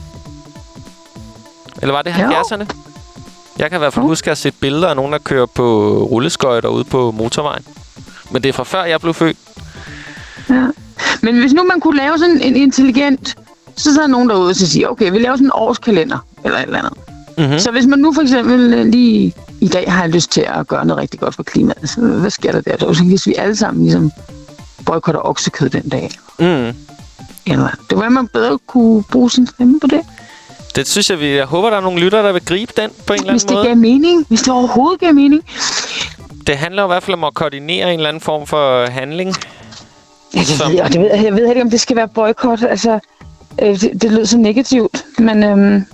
Eller var det 70'erne? Jeg kan i hvert fald huske at have set billeder af nogen, der kører på rulleskøjter ude på motorvejen. Men det er fra før jeg blev født. Ja. Men hvis nu man kunne lave sådan en intelligent... Så sidder nogen derude og så siger, okay, vi laver sådan en årskalender, eller et eller andet. Mm-hmm. Så hvis man nu for eksempel øh, lige i dag har lyst til at gøre noget rigtig godt for klimaet, så hvad sker der der? Så hvis vi alle sammen ligesom boykotter oksekød den dag. Mm. Eller, det var, at man bedre kunne bruge sin stemme på det. Det synes jeg, vi... Jeg håber, der er nogle lyttere, der vil gribe den på en eller Hvis anden det måde. gav mening. Hvis det overhovedet gav mening. Det handler i hvert fald om at koordinere en eller anden form for handling. Jeg, Som- ved, og det ved, jeg ved ikke, om det skal være boykot. Altså, øh, det, det lyder så negativt. Men øhm,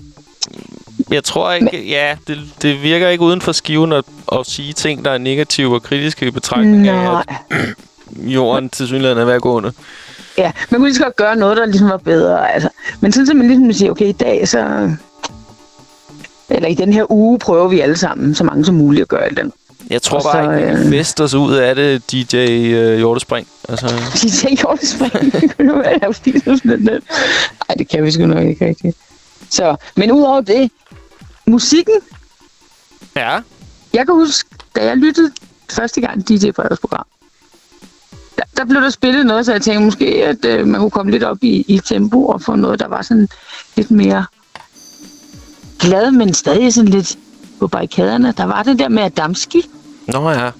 Jeg tror ikke... Ja, det, det virker ikke uden for skiven at, at sige ting, der er negative og kritiske i betragtning af, nej. at jorden til synligheden er ved at gå under. Ja, man kunne lige så godt gøre noget, der ligesom var bedre. Altså. Men sådan, at man ligesom siger, okay, i dag så... Eller i den her uge prøver vi alle sammen, så mange som muligt at gøre et eller andet. Jeg tror Og bare så, ikke, vi øh, kan feste os ud af det, DJ øh, Hjortespring. Altså, DJ Hjortespring. Jo spist sådan lidt. Nej, det kan vi sgu nok ikke rigtigt. Så, men udover det, musikken, ja. jeg kan huske, da jeg lyttede første gang DJ Brevers program, der, der blev der spillet noget, så jeg tænkte måske, at øh, man kunne komme lidt op i, i tempo og få noget, der var sådan lidt mere glad, men stadig sådan lidt på barrikaderne. Der var det der med Adamski, Nå ja.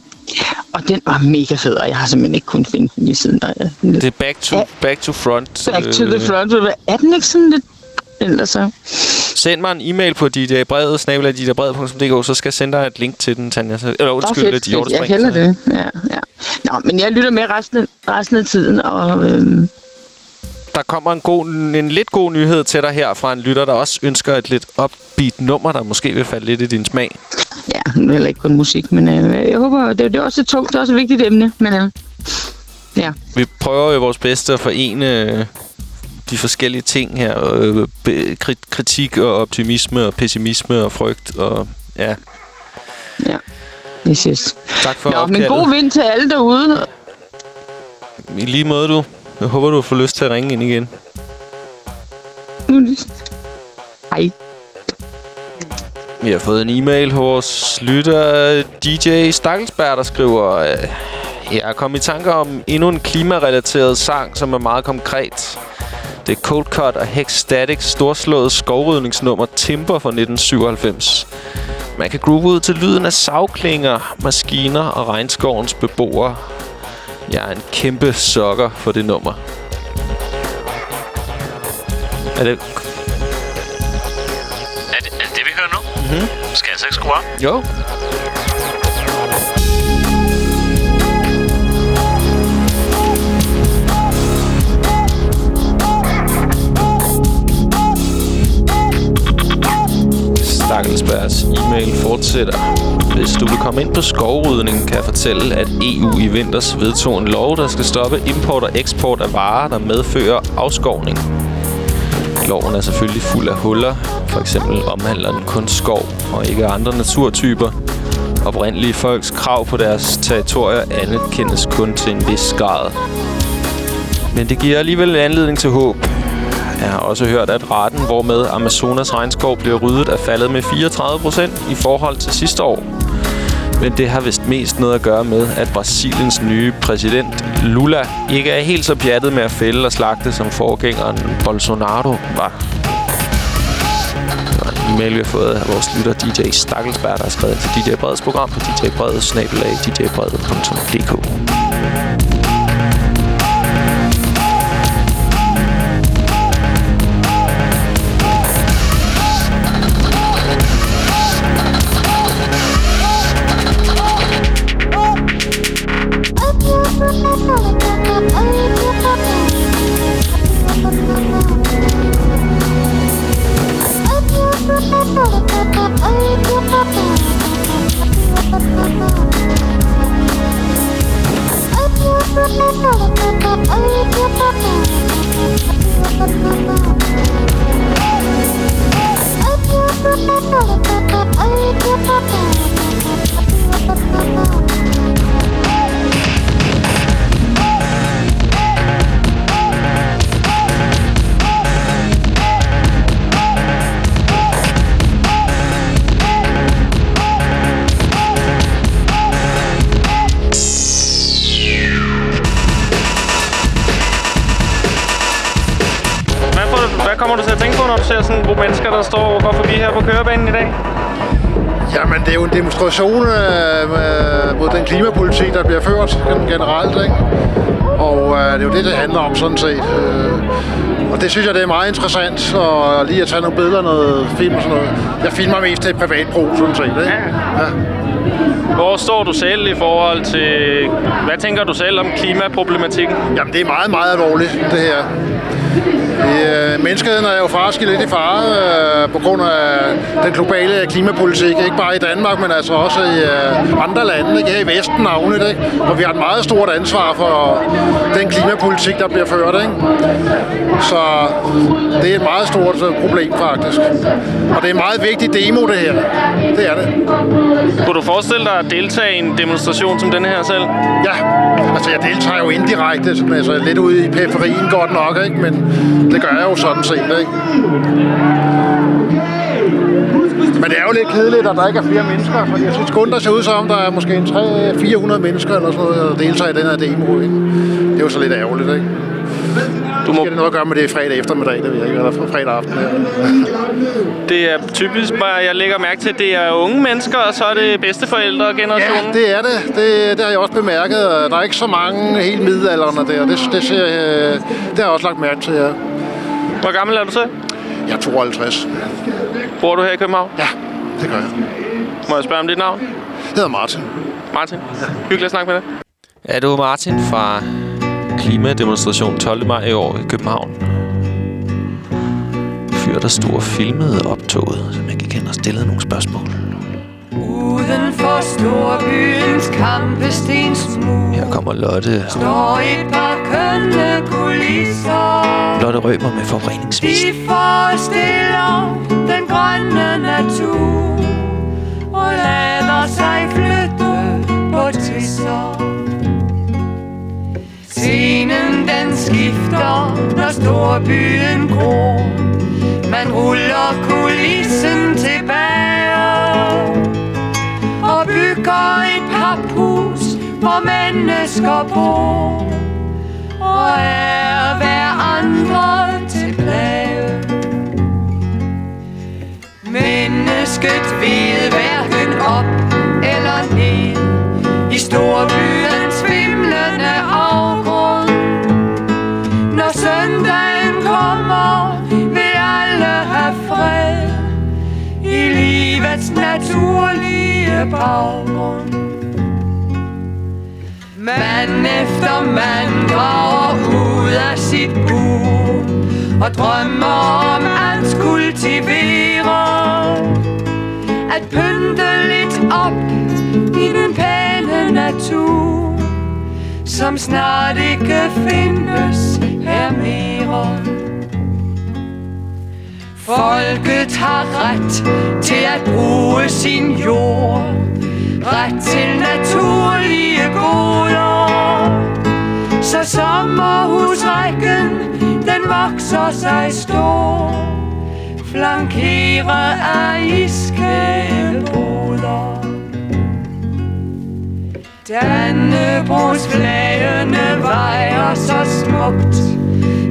og den var mega fed, og jeg har simpelthen ikke kunnet finde den lige siden. Der, Det er back to, back to front. Back to the Øh, front. Er den ikke sådan lidt... Eller så? Send mig en e-mail på snabelag djbrevet.dk, så skal jeg sende dig et link til den, Tanja. Så- Eller undskyld, lidt fedt, fedt. Jeg Hjortespring. hælder det. Ja, ja. Nå, men jeg lytter med resten, resten af tiden, og øhm, Der kommer en, god, en lidt god nyhed til dig her fra en lytter, der også ønsker et lidt upbeat nummer, der måske vil falde lidt i din smag. ja, nu er heller ikke kun musik, men øh, jeg håber, det, det er også et tungt, det er også et vigtigt emne, men øh, ja. Vi prøver jo vores bedste at forene øh, de forskellige ting her. Øh, kritik og optimisme og pessimisme og frygt. Og, ja. Ja. Yes, yes. Tak for Nå, men god vind til alle derude. I lige måde, du. Jeg håber, du får lyst til at ringe ind igen. Hej. Vi har fået en e-mail hos vores lytter DJ Stakkelsberg, der skriver... Øh, jeg er kommet i tanker om endnu en klimarelateret sang, som er meget konkret. Det er Cold Cut og Hex Static storslået skovrydningsnummer Timber fra 1997. Man kan groove ud til lyden af savklinger, maskiner og regnskovens beboere. Jeg er en kæmpe sokker for det nummer. Er det... Er det, er det vi hører nu? Mhm. Skal jeg altså ikke skrue op? Jo. Stakkelsbergs e-mail fortsætter. Hvis du vil komme ind på skovrydningen, kan jeg fortælle, at EU i vinters vedtog en lov, der skal stoppe import og eksport af varer, der medfører afskovning. Loven er selvfølgelig fuld af huller. For eksempel omhandler den kun skov og ikke andre naturtyper. Oprindelige folks krav på deres territorier anerkendes kun til en vis grad. Men det giver alligevel anledning til håb. Jeg har også hørt, at raten, hvormed Amazonas regnskov bliver ryddet, er faldet med 34 procent i forhold til sidste år. Men det har vist mest noget at gøre med, at Brasiliens nye præsident Lula ikke er helt så pjattet med at fælde og slagte, som forgængeren Bolsonaro var. Det en e-mail, vi har fået af vores lytter DJ Stakkelsberg, der har skrevet til DJ Breds program på djbredet, snabelag, djbredet.dk. demonstration øh, med- mod den klimapolitik, der bliver ført gen- generelt, ikke? Og øh, det er jo det, det handler om, sådan set. Øh, og det synes jeg, det er meget interessant, og lige at tage nogle billeder, noget film og sådan noget. Jeg filmer mest til privat brug, sådan set, ikke? Ja. Hvor står du selv i forhold til... Hvad tænker du selv om klimaproblematikken? Jamen, det er meget, meget alvorligt, det her. Det, øh, menneskeheden er jo faktisk lidt i fare øh, på grund af den globale klimapolitik. Ikke bare i Danmark, men altså også i øh, andre lande, ikke? her i Vesten navnet, ikke? hvor vi har et meget stort ansvar for den klimapolitik, der bliver ført. Ikke? Så det er et meget stort øh, problem faktisk. Og det er en meget vigtig demo, det her. Det er det. Kunne du forestille dig at deltage i en demonstration som denne her selv? Ja, altså jeg deltager jo indirekte, sådan, altså lidt ude i periferien godt nok, ikke? men det gør jeg jo sådan set. Ikke? Men det er jo lidt kedeligt, at der ikke er flere mennesker, fordi jeg synes kun, der ser ud som om, der er måske en 300-400 mennesker eller sådan noget, der deltager i den her demo. Ikke? Det er jo så lidt ærgerligt, ikke? Du må... Det noget at gøre med det fredag eftermiddag, det ved jeg ikke, eller fredag aften. Ja. Det er typisk bare, jeg lægger mærke til, at det er unge mennesker, og så er det bedsteforældre-generationen. Ja, det er det. det. Det har jeg også bemærket. Der er ikke så mange helt middelalderne der. Det, det, ser, jeg- det har jeg også lagt mærke til, ja. Hvor gammel er du så? Jeg er 52. Bor du her i København? Ja, det gør jeg. Må jeg spørge om dit navn? Jeg hedder Martin. Martin? Ja. Hyggeligt at snakke med dig. Ja, det var Martin fra klimademonstrationen 12. maj i år i København. Fyr, der stod og filmede optoget, så man gik hen og stillede nogle spørgsmål. For storbyens kampestensmur Her kommer Lotte. Står et par kønne kulisser. Lotte Rømer med forureningsvis. De forestiller den grønne natur Og lader sig flytte på tisser Scenen den skifter, når storbyen gror. Man ruller kulissen tilbage bygger et paphus, hvor mennesker bor. Og er hver andre til plage. Mennesket ved hverken op eller ned I storbyens svimlende afgrund. Når søndagen kommer, vil alle have fred I livets naturlige baggrund Mand efter mand drager ud af sit bur Og drømmer om at kultivere. At pynte lidt op i den pæne natur Som snart ikke findes her mere. Folket har ret til at bruge sin jord Ret til naturlige goder. Så sommerhusrækken, den vokser sig stor. Flankeret af iskæboder Dannebrogsflagene vejer så smukt.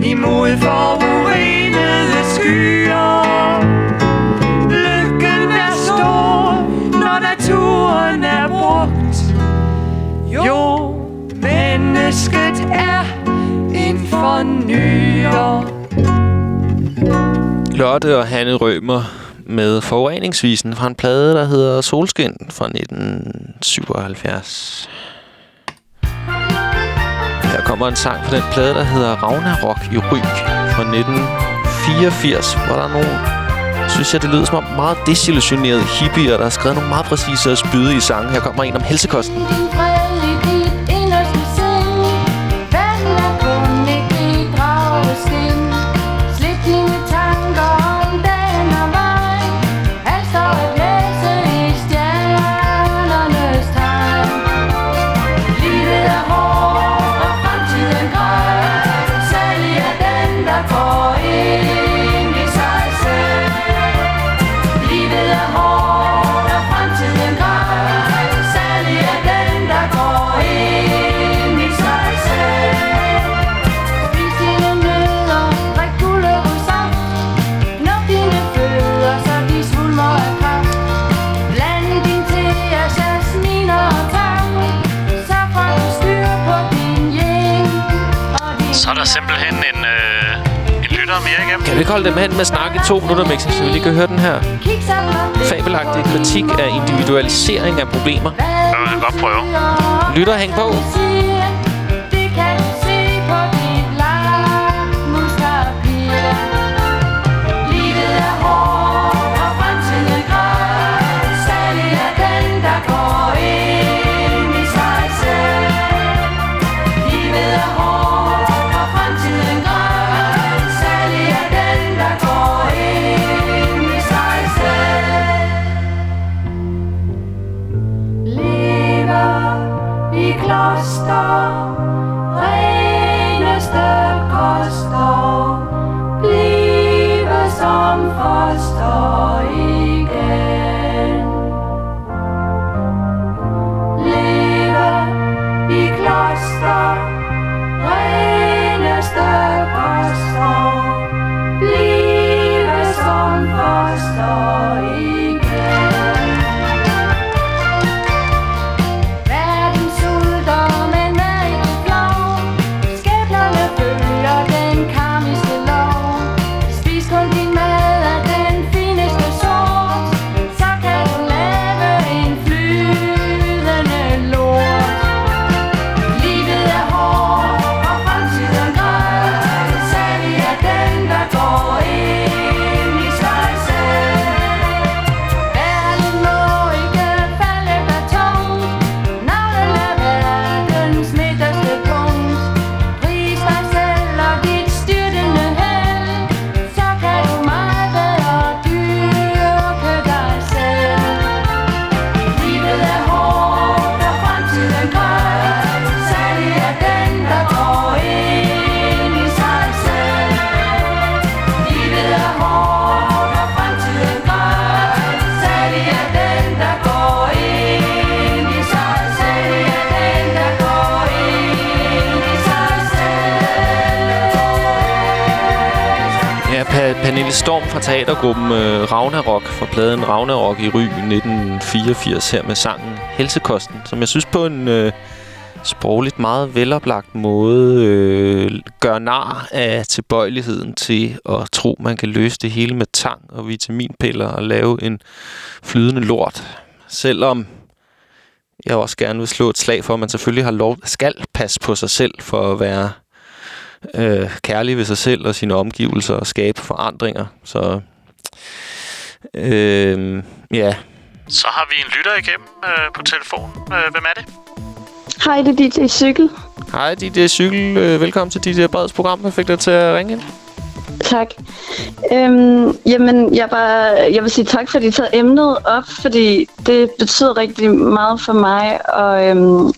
Imod forurenede skyer. Lykken er stor, når naturen er brugt. Jo, mennesket er en fornyer. Lotte og Hanne Rømer med forureningsvisen fra en plade, der hedder Solskin fra 1977. Kommer en sang fra den plade, der hedder Ragnarok i Ryg fra 1984, hvor der er nogle, synes jeg, det lyder som om meget desillusionerede hippier, der har skrevet nogle meget præcise og spydige sange. Her kommer en om helsekosten. Så er der simpelthen en, øh, en lytter mere igennem. Kan vi ikke holde dem hen med snak i to minutter, Mixi, så vi lige kan høre den her fabelagtige kritik af individualisering af problemer. Jeg vil godt prøve. Lytter, hæng på. Fra teatergruppen øh, Ragnarok fra pladen Ragnarok i Ry 1984 her med sangen Helsekosten, som jeg synes på en øh, sprogligt meget veloplagt måde øh, gør nar af tilbøjeligheden til at tro, man kan løse det hele med tang og vitaminpiller og lave en flydende lort. Selvom jeg også gerne vil slå et slag for, at man selvfølgelig har lov, skal passe på sig selv for at være øh, kærlig ved sig selv og sine omgivelser og skabe forandringer. Så øh, ja, Så har vi en lytter igennem øh, på telefon. Øh, hvem er det? Hej, det er DJ Cykel. hej DJ Cykel. Øh, velkommen til DJ Breds program. Hvad fik dig til at ringe ind? Tak. Øhm, jamen, jeg, bare, jeg vil sige tak, fordi I taget emnet op, fordi det betyder rigtig meget for mig, og øhm,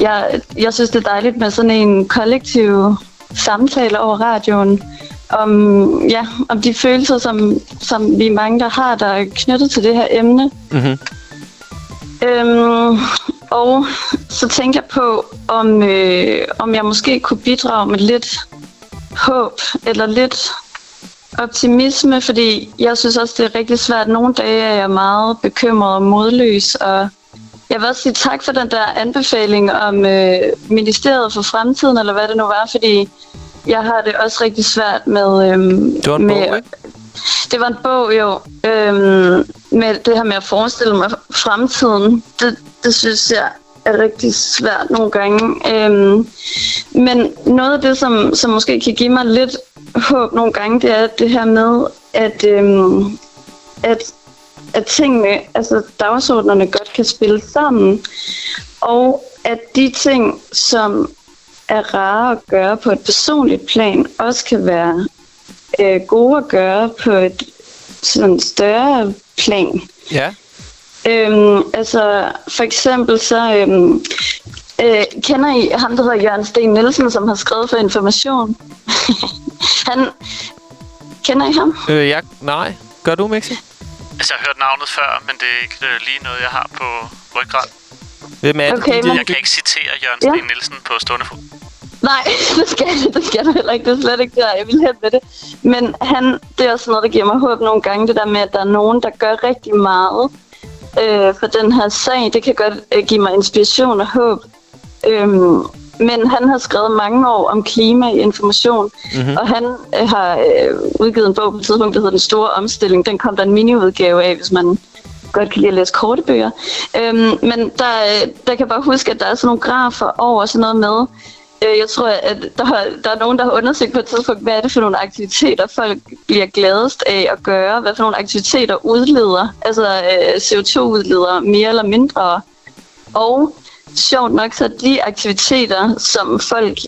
jeg, jeg synes, det er dejligt med sådan en kollektiv samtale over radioen, om, ja, om de følelser, som, som vi mange, der har, der er knyttet til det her emne. Mm-hmm. Øhm, og så tænkte jeg på, om, øh, om jeg måske kunne bidrage med lidt håb, eller lidt optimisme, fordi jeg synes også, det er rigtig svært. Nogle dage er jeg meget bekymret og modløs, og jeg vil også sige tak for den der anbefaling om øh, Ministeriet for Fremtiden, eller hvad det nu var, fordi jeg har det også rigtig svært med... Øhm, Det var en med, bog, ikke? Det var en bog, jo. Øhm, med det her med at forestille mig fremtiden, det, det synes jeg er rigtig svært nogle gange. Øhm, men noget af det, som, som måske kan give mig lidt håb nogle gange, det er det her med, at, øhm, at, at tingene, altså dagsordnerne godt kan spille sammen, og at de ting, som er rare at gøre på et personligt plan, også kan være øh, gode at gøre på et sådan større plan. Ja. Øhm, altså, for eksempel så øhm, øh, kender I ham, der hedder Jørgen Sten Nielsen, som har skrevet for Information? Han, kender I ham? Øh, jeg, nej. Gør du, Mixi? Altså, jeg har hørt navnet før, men det er ikke øh, lige noget, jeg har på ryggrad. Hvem er det? Okay, men- Jeg kan ikke citere Jørgen Ja. Sten Nielsen på stående fod. Nej, det skal, det skal du heller ikke. Det er slet ikke der, jeg vil hen med det. Men han, det er også noget, der giver mig håb nogle gange, det der med, at der er nogen, der gør rigtig meget øh, for den her sag. Det kan godt øh, give mig inspiration og håb. Øhm, men han har skrevet mange år om klima i information, Mhm. og han øh, har øh, udgivet en bog på et tidspunkt, der hedder Den Store Omstilling. Den kom der en miniudgave af, hvis man godt kan lide at læse korte bøger. Øhm, men der, øh, der kan jeg bare huske, at der er sådan nogle grafer over sådan noget med, øh, jeg tror, at der, der er nogen, der har undersøgt på et tidspunkt, hvad er det for nogle aktiviteter, folk bliver gladest af at gøre, hvad for nogle aktiviteter udleder, altså øh, CO2-udleder mere eller mindre. Og sjovt nok, så de aktiviteter, som folk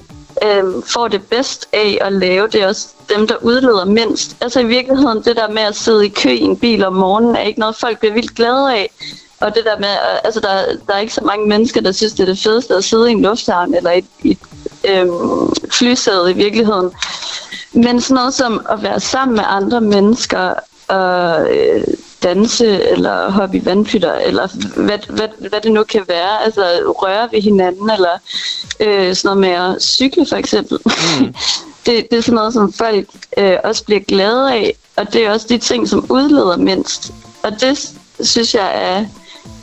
øh, får det bedst af at lave, det er også dem, der udleder mindst. Altså i virkeligheden, det der med at sidde i kø i en bil om morgenen, er ikke noget, folk bliver vildt glade af. Og det der med, øh, altså der, der er ikke så mange mennesker, der synes, det er det fedeste at sidde i en lufthavn eller i et, i et øhm, flysæde i virkeligheden. Men sådan noget som at være sammen med andre mennesker og øh, danse eller hoppe i vandpytter, eller hvad, hvad, hvad det nu kan være, altså røre ved hinanden, eller øh, sådan noget med at cykle for eksempel. Mm. det, det er sådan noget, som folk øh, også bliver glade af, og det er også de ting, som udleder mindst. Og det synes jeg er,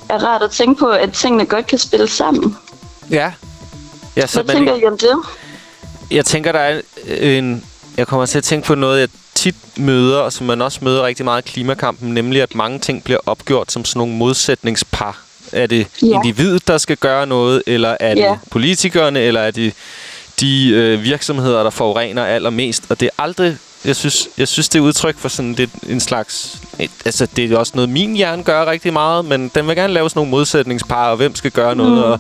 er rart at tænke på, at tingene godt kan spille sammen. Ja. ja så Hvad man tænker I om det? Jeg tænker, der er en... Jeg kommer til at tænke på noget, jeg tit møder, og som man også møder rigtig meget i klimakampen, nemlig at mange ting bliver opgjort som sådan nogle modsætningspar. Er det Ja. individet, der skal gøre noget, eller er det Ja. politikerne, eller er det de øh, virksomheder, der forurener allermest? Og det er aldrig... Jeg synes, jeg synes det er udtryk for sådan lidt en slags... Et, altså, det er også noget, min hjerne gør rigtig meget, men den vil gerne lave sådan nogle modsætningspar, og hvem skal gøre noget, Mm. og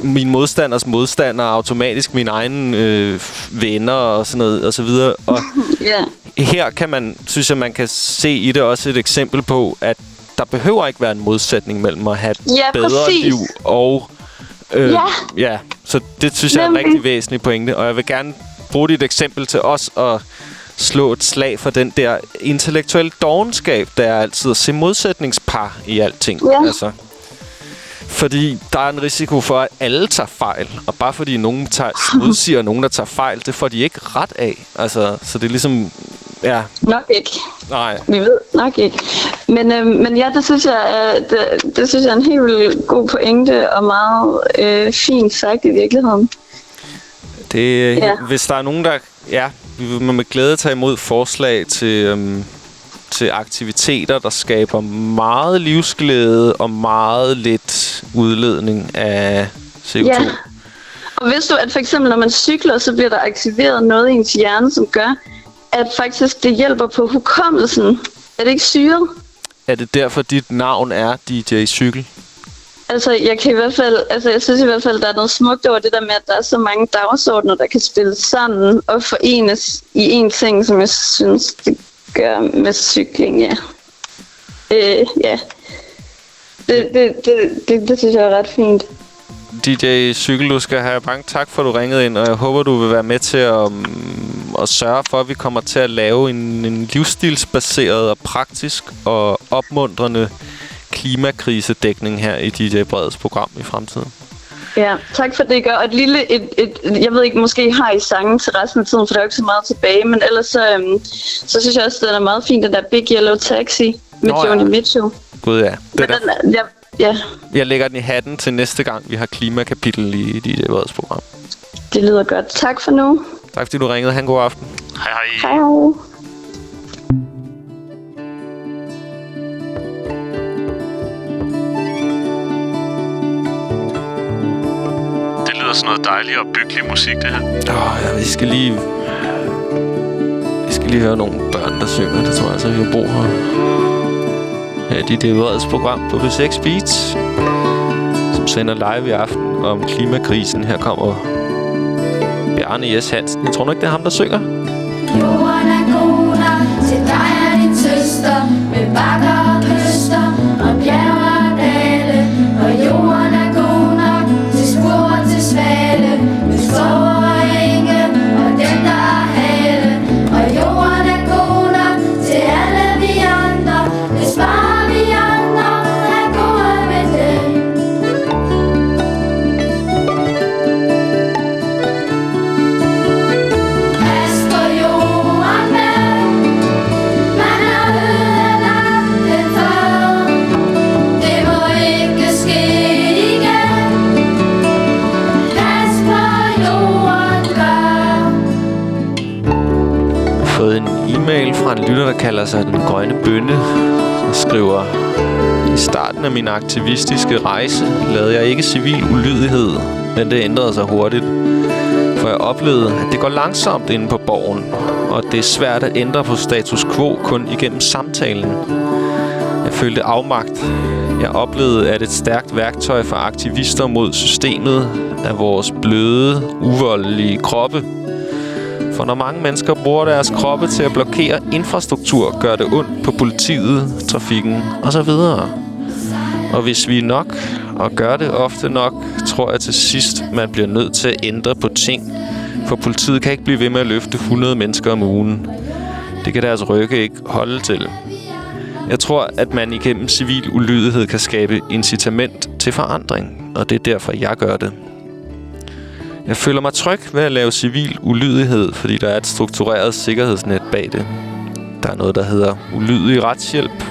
min modstanders modstander er automatisk mine egne øh, venner og sådan noget, og så videre. Og Ja. her kan man, synes jeg, man kan se i det også et eksempel på, at der behøver ikke være en modsætning mellem at have et Ja, bedre præcis. liv og... Øh, Ja. ja. Så det synes jeg er en rigtig væsentlig pointe, og jeg vil gerne bruge dit eksempel til os at slå et slag for den der intellektuelle dogenskab, der er altid at se modsætningspar i alting. Ja. Altså, fordi der er en risiko for, at alle tager fejl. Og bare fordi nogen tager, modsiger nogen, der tager fejl, det får de ikke ret af. Altså, så det er ligesom... Ja, Nok ikke. nej. Vi ved nok ikke. Men, øh, men ja, det synes, jeg er, det, det synes jeg er en helt vildt god pointe, og meget øh, fint sagt i virkeligheden. Det, ja. Hvis der er nogen, der... Ja, vi vil med glæde tage imod forslag til, øhm, til aktiviteter, der skaber meget livsglæde og meget lidt udledning af CO2. Ja. Og hvis du, at for eksempel når man cykler, så bliver der aktiveret noget i ens hjerne, som gør, at faktisk det hjælper på hukommelsen. Er det ikke syret? Er det derfor, dit navn er DJ Cykel? Altså, jeg kan i hvert fald, altså, jeg synes i hvert fald, der er noget smukt over det der med, at der er så mange dagsordner, der kan spilles sammen og forenes i en ting, som jeg synes, det gør med cykling, ja. Øh, ja. Det, det, det, det, det synes jeg er ret fint. DJ Cykel, du skal have mange tak for, at du ringede ind, og jeg håber, du vil være med til at, um, at sørge for, at vi kommer til at lave en, en livsstilsbaseret og praktisk og opmuntrende klimakrisedækning her i DJ Breds program i fremtiden. Ja, tak for det, I gør. Og et lille, et, et, jeg ved ikke, måske har I sangen til resten af tiden, for der er jo ikke så meget tilbage, men ellers så, øhm, så synes jeg også, den er meget fin, den der Big Yellow Taxi med Nå, ja. Joni Mitchell. Gud ja. Men Det der, den er, ja, ja, jeg lægger den i hatten til næste gang, vi har klimakapitel i DJ Breds program. det lyder godt. Tak for nu. Tak fordi du ringede. Ha' en god aften. Hej hej. Hej hej. Det lyder sådan noget dejligt og byggelig musik, det her. Åh, ja, vi skal lige... Vi skal lige høre nogle børn, der synger. Det tror jeg altså, vi har brug for. Her er DJ Breds program på B6 Beats, som sender live i aften om klimakrisen. Her kommer Bjarne S. Hansen. Jeg tror nok, det er ham, der synger. Jorden der kalder sig Den Grønne Bønne, og skriver... I starten af min aktivistiske rejse lavede jeg ikke civil ulydighed, men det ændrede sig hurtigt. For jeg oplevede, at det går langsomt inde på borgen, og det er svært at ændre på status quo kun igennem samtalen. Jeg følte afmagt. Jeg oplevede, at et stærkt værktøj for aktivister mod systemet er vores bløde, uvoldelige kroppe. For når mange mennesker bruger deres kroppe til at blokere infrastruktur, gør det ondt på politiet, trafikken osv. Og hvis vi er nok, og gør det ofte nok, tror jeg til sidst, man bliver nødt til at ændre på ting. For politiet kan ikke blive ved med at løfte 100 mennesker om ugen. Det kan deres rygge ikke holde til. Jeg tror, at man igennem civil ulydighed kan skabe incitament til forandring, og det er derfor, jeg gør det. Jeg føler mig tryg ved at lave civil ulydighed, fordi der er et struktureret sikkerhedsnet bag det. Der er noget, der hedder ulydig retshjælp.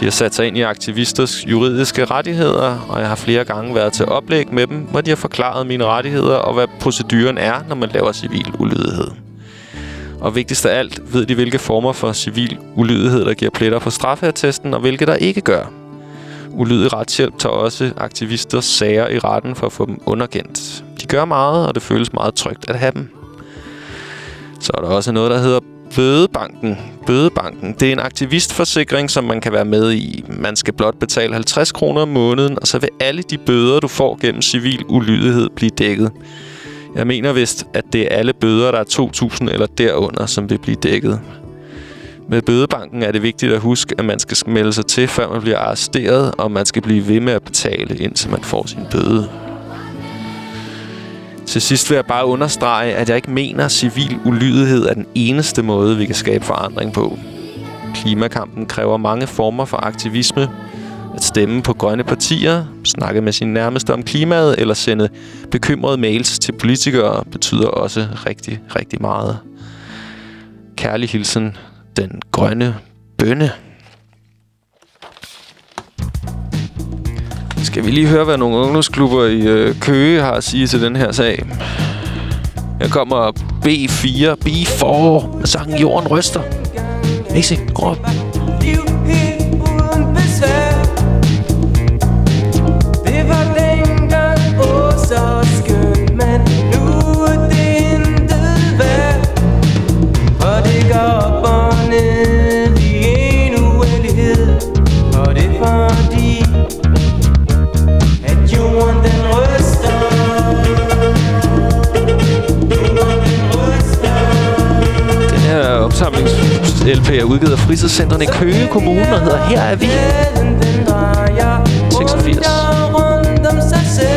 De har sat sig ind i aktivisters juridiske rettigheder, og jeg har flere gange været til oplæg med dem, hvor de har forklaret mine rettigheder og hvad proceduren er, når man laver civil ulydighed. Og vigtigst af alt ved de, hvilke former for civil ulydighed, der giver pletter på straffeattesten, og hvilke der ikke gør. Ulydig retshjælp tager også aktivisters sager i retten for at få dem underkendt. De gør meget, og det føles meget trygt at have dem. Så er der også noget, der hedder Bødebanken. Bødebanken, det er en aktivistforsikring, som man kan være med i. Man skal blot betale 50 kroner om måneden, og så vil alle de bøder, du får gennem civil ulydighed, blive dækket. Jeg mener vist, at det er alle bøder, der er 2.000 eller derunder, som vil blive dækket. Med bødebanken er det vigtigt at huske, at man skal melde sig til, før man bliver arresteret, og man skal blive ved med at betale, indtil man får sin bøde. Til sidst vil jeg bare understrege, at jeg ikke mener, at civil ulydighed er den eneste måde, vi kan skabe forandring på. Klimakampen kræver mange former for aktivisme. At stemme på grønne partier, snakke med sine nærmeste om klimaet eller sende bekymrede mails til politikere betyder også rigtig, rigtig meget. Kærlig hilsen, den grønne bønne. Skal vi lige høre, hvad nogle ungdomsklubber i øh, Køge har at sige til den her sag? Her kommer B4, B4 med sangen Jorden Ryster. Ikke gå op. opsamlings-LP er udgivet af fritidscentrene i Køge Kommune og hedder Her er vi. 86.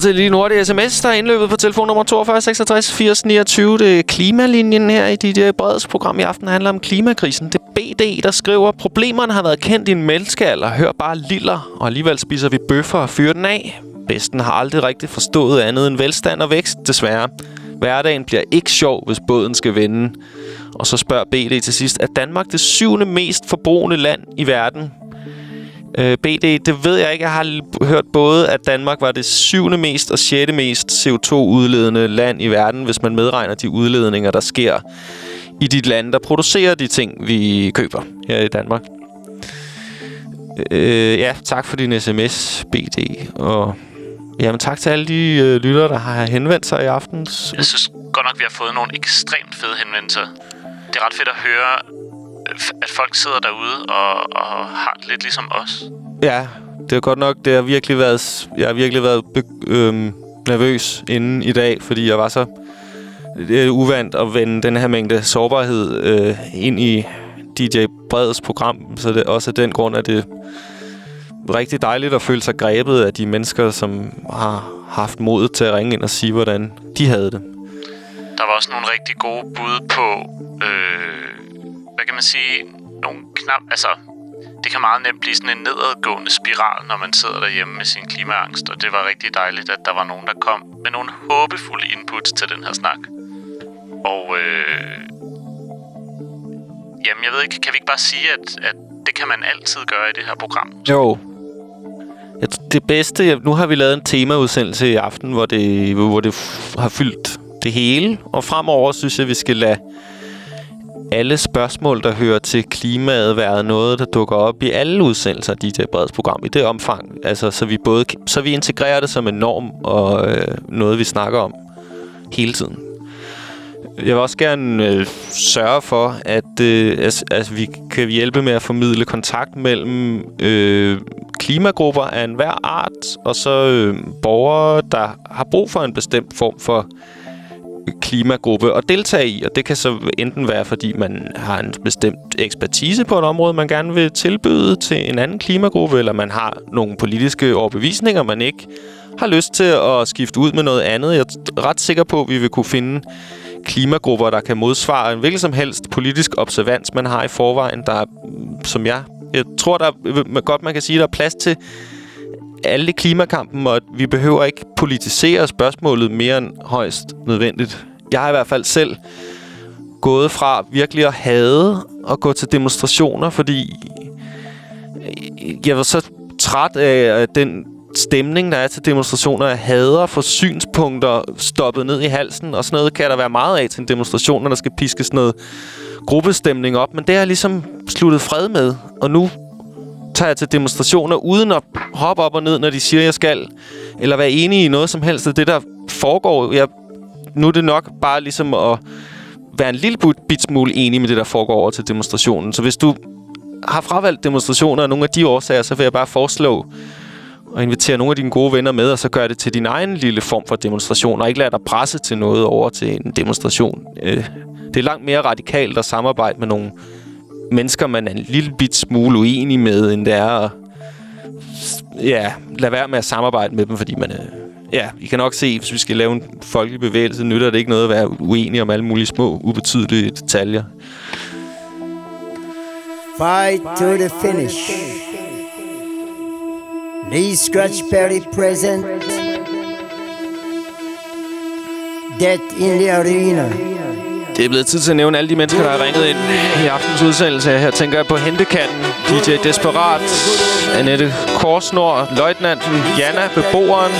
tid til lige nu hurtigt sms, der er indløbet på telefonnummer 42 66 80 29. Det er klimalinjen her i dit Breds program i aften handler om klimakrisen. Det er BD, der skriver, problemerne har været kendt i en menneskealder. Hør bare liller, og alligevel spiser vi bøffer og fyrer den af. Vesten har aldrig rigtig forstået andet end velstand og vækst, desværre. Hverdagen bliver ikke sjov, hvis båden skal vende. Og så spørger BD til sidst, er Danmark det syvende mest forbrugende land i verden? Øh, BD, det ved jeg ikke. Jeg har hørt både, at Danmark var det syvende mest og sjette mest CO2-udledende land i verden, hvis man medregner de udledninger, der sker i dit land, der producerer de ting, vi køber her i Danmark. Øh, ja, tak for din sms, BD. Og jamen, tak til alle de øh, lyttere, der har henvendt sig i aften. Jeg synes godt nok, vi har fået nogle ekstremt fede henvendelser. Det er ret fedt at høre, at folk sidder derude og, og har det lidt ligesom os. Ja, Det har godt nok, det har virkelig været, jeg har virkelig været øhm, nervøs inden i dag, fordi jeg var så er uvant at vende den her mængde sårbarhed øh, ind i DJ Breds program, så det også af den grund, at det rigtig dejligt at føle sig grebet af de mennesker, som har haft modet til at ringe ind og sige, hvordan de havde det. Der var også nogle rigtig gode bud på, øh, hvad kan man sige, nogle knap... Altså, det kan meget nemt blive sådan en nedadgående spiral, når man sidder derhjemme med sin klimaangst, og det var rigtig dejligt, at der var nogen, der kom med nogle håbefulde inputs til den her snak. Og øh, jamen, jeg ved ikke, kan vi ikke bare sige, at, at det kan man altid gøre i det her program? Jo. Det bedste... Nu har vi lavet en temaudsendelse i aften, hvor det, hvor det har fyldt det hele. Og fremover synes jeg, vi skal lade alle spørgsmål, der hører til klimaet, været noget, der dukker op i alle udsendelser af DJ Breds program. I det omfang. Altså, så vi både så vi integrerer det som en norm og øh, noget, vi snakker om hele tiden. Jeg vil også gerne øh, sørge for, at øh, altså, altså, vi kan hjælpe med at formidle kontakt mellem øh, klimagrupper af enhver art, og så øh, borgere, der har brug for en bestemt form for klimagruppe at deltage i. Og det kan så enten være, fordi man har en bestemt ekspertise på et område, man gerne vil tilbyde til en anden klimagruppe, eller man har nogle politiske overbevisninger, man ikke har lyst til at skifte ud med noget andet. Jeg er ret sikker på, at vi vil kunne finde klimagrupper, der kan modsvare en hvilken som helst politisk observans, man har i forvejen, der er, som jeg... Jeg tror, der er, godt man kan sige, der er plads til alle klimakampen, og at vi behøver ikke politisere spørgsmålet mere end højst nødvendigt. Jeg har i hvert fald selv gået fra virkelig at hade at gå til demonstrationer, fordi jeg var så træt af den stemning, der er til demonstrationer. Jeg hader for synspunkter stoppet ned i halsen, og sådan noget kan der være meget af til en demonstration, når der skal piskes noget gruppestemning op. Men det har jeg ligesom sluttet fred med, og nu tager jeg til demonstrationer uden at hoppe op og ned, når de siger, jeg skal. Eller være enig i noget som helst af det, der foregår. Jeg, nu er det nok bare ligesom at være en lille bit- smule enig med det, der foregår over til demonstrationen. Så hvis du har fravalgt demonstrationer af nogle af de årsager, så vil jeg bare foreslå at invitere nogle af dine gode venner med, og så gør det til din egen lille form for demonstration, og ikke lade dig presse til noget over til en demonstration. Øh, det er langt mere radikalt at samarbejde med nogle mennesker, man er en lille bit smule uenig med, end det er at ja, lade være med at samarbejde med dem, fordi man er... Ja, I kan nok se, hvis vi skal lave en folkelig bevægelse, nytter det ikke noget at være uenig om alle mulige små, ubetydelige detaljer. Fight to the finish. Lee Scratch Perry present. Death in the arena. Det er blevet tid til at nævne alle de mennesker, der har ringet ind i aftens udsendelse. Her tænker jeg på Hentekatten, DJ Desperat, Annette Korsnor, Løjtnanten, Jana, Beboeren,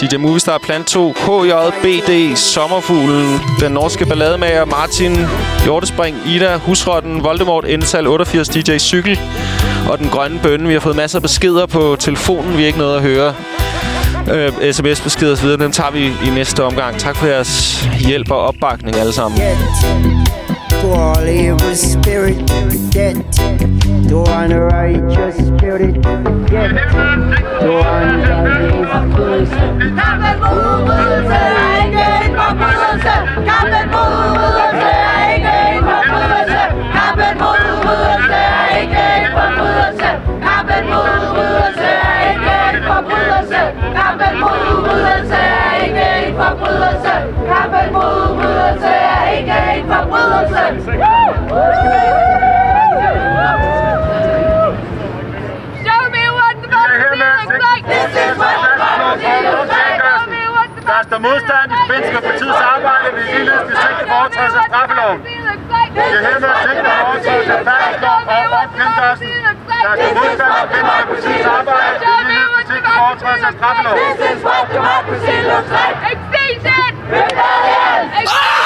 DJ Movistar Plan 2, KJ, BD, Sommerfuglen, Den Norske Ballademager, Martin, Hjortespring, Ida, Husrotten, Voldemort, Ental 88, DJ Cykel og Den Grønne Bønne. Vi har fået masser af beskeder på telefonen, vi ikke noget at høre. Øh, sms-beskeder osv., dem tager vi i næste omgang. Tak for jeres hjælp og opbakning alle sammen. To all evil spirit, death. To unrighteous spirit, death. To ungodly person. Show me what democracy looks like. This is what democracy looks like. Der står modstand i forbindelse med partiets arbejde ved ligeledes det sigte foretrædelse af straffeloven. Det er hermed sigte foretrædelse af færdselsloven og opkendtgørelsen. Der står modstand i forbindelse med partiets arbejde ved ligeledes det sigte foretrædelse af straffeloven. This is what democracy looks like. Extinction! Rebellion! Ah!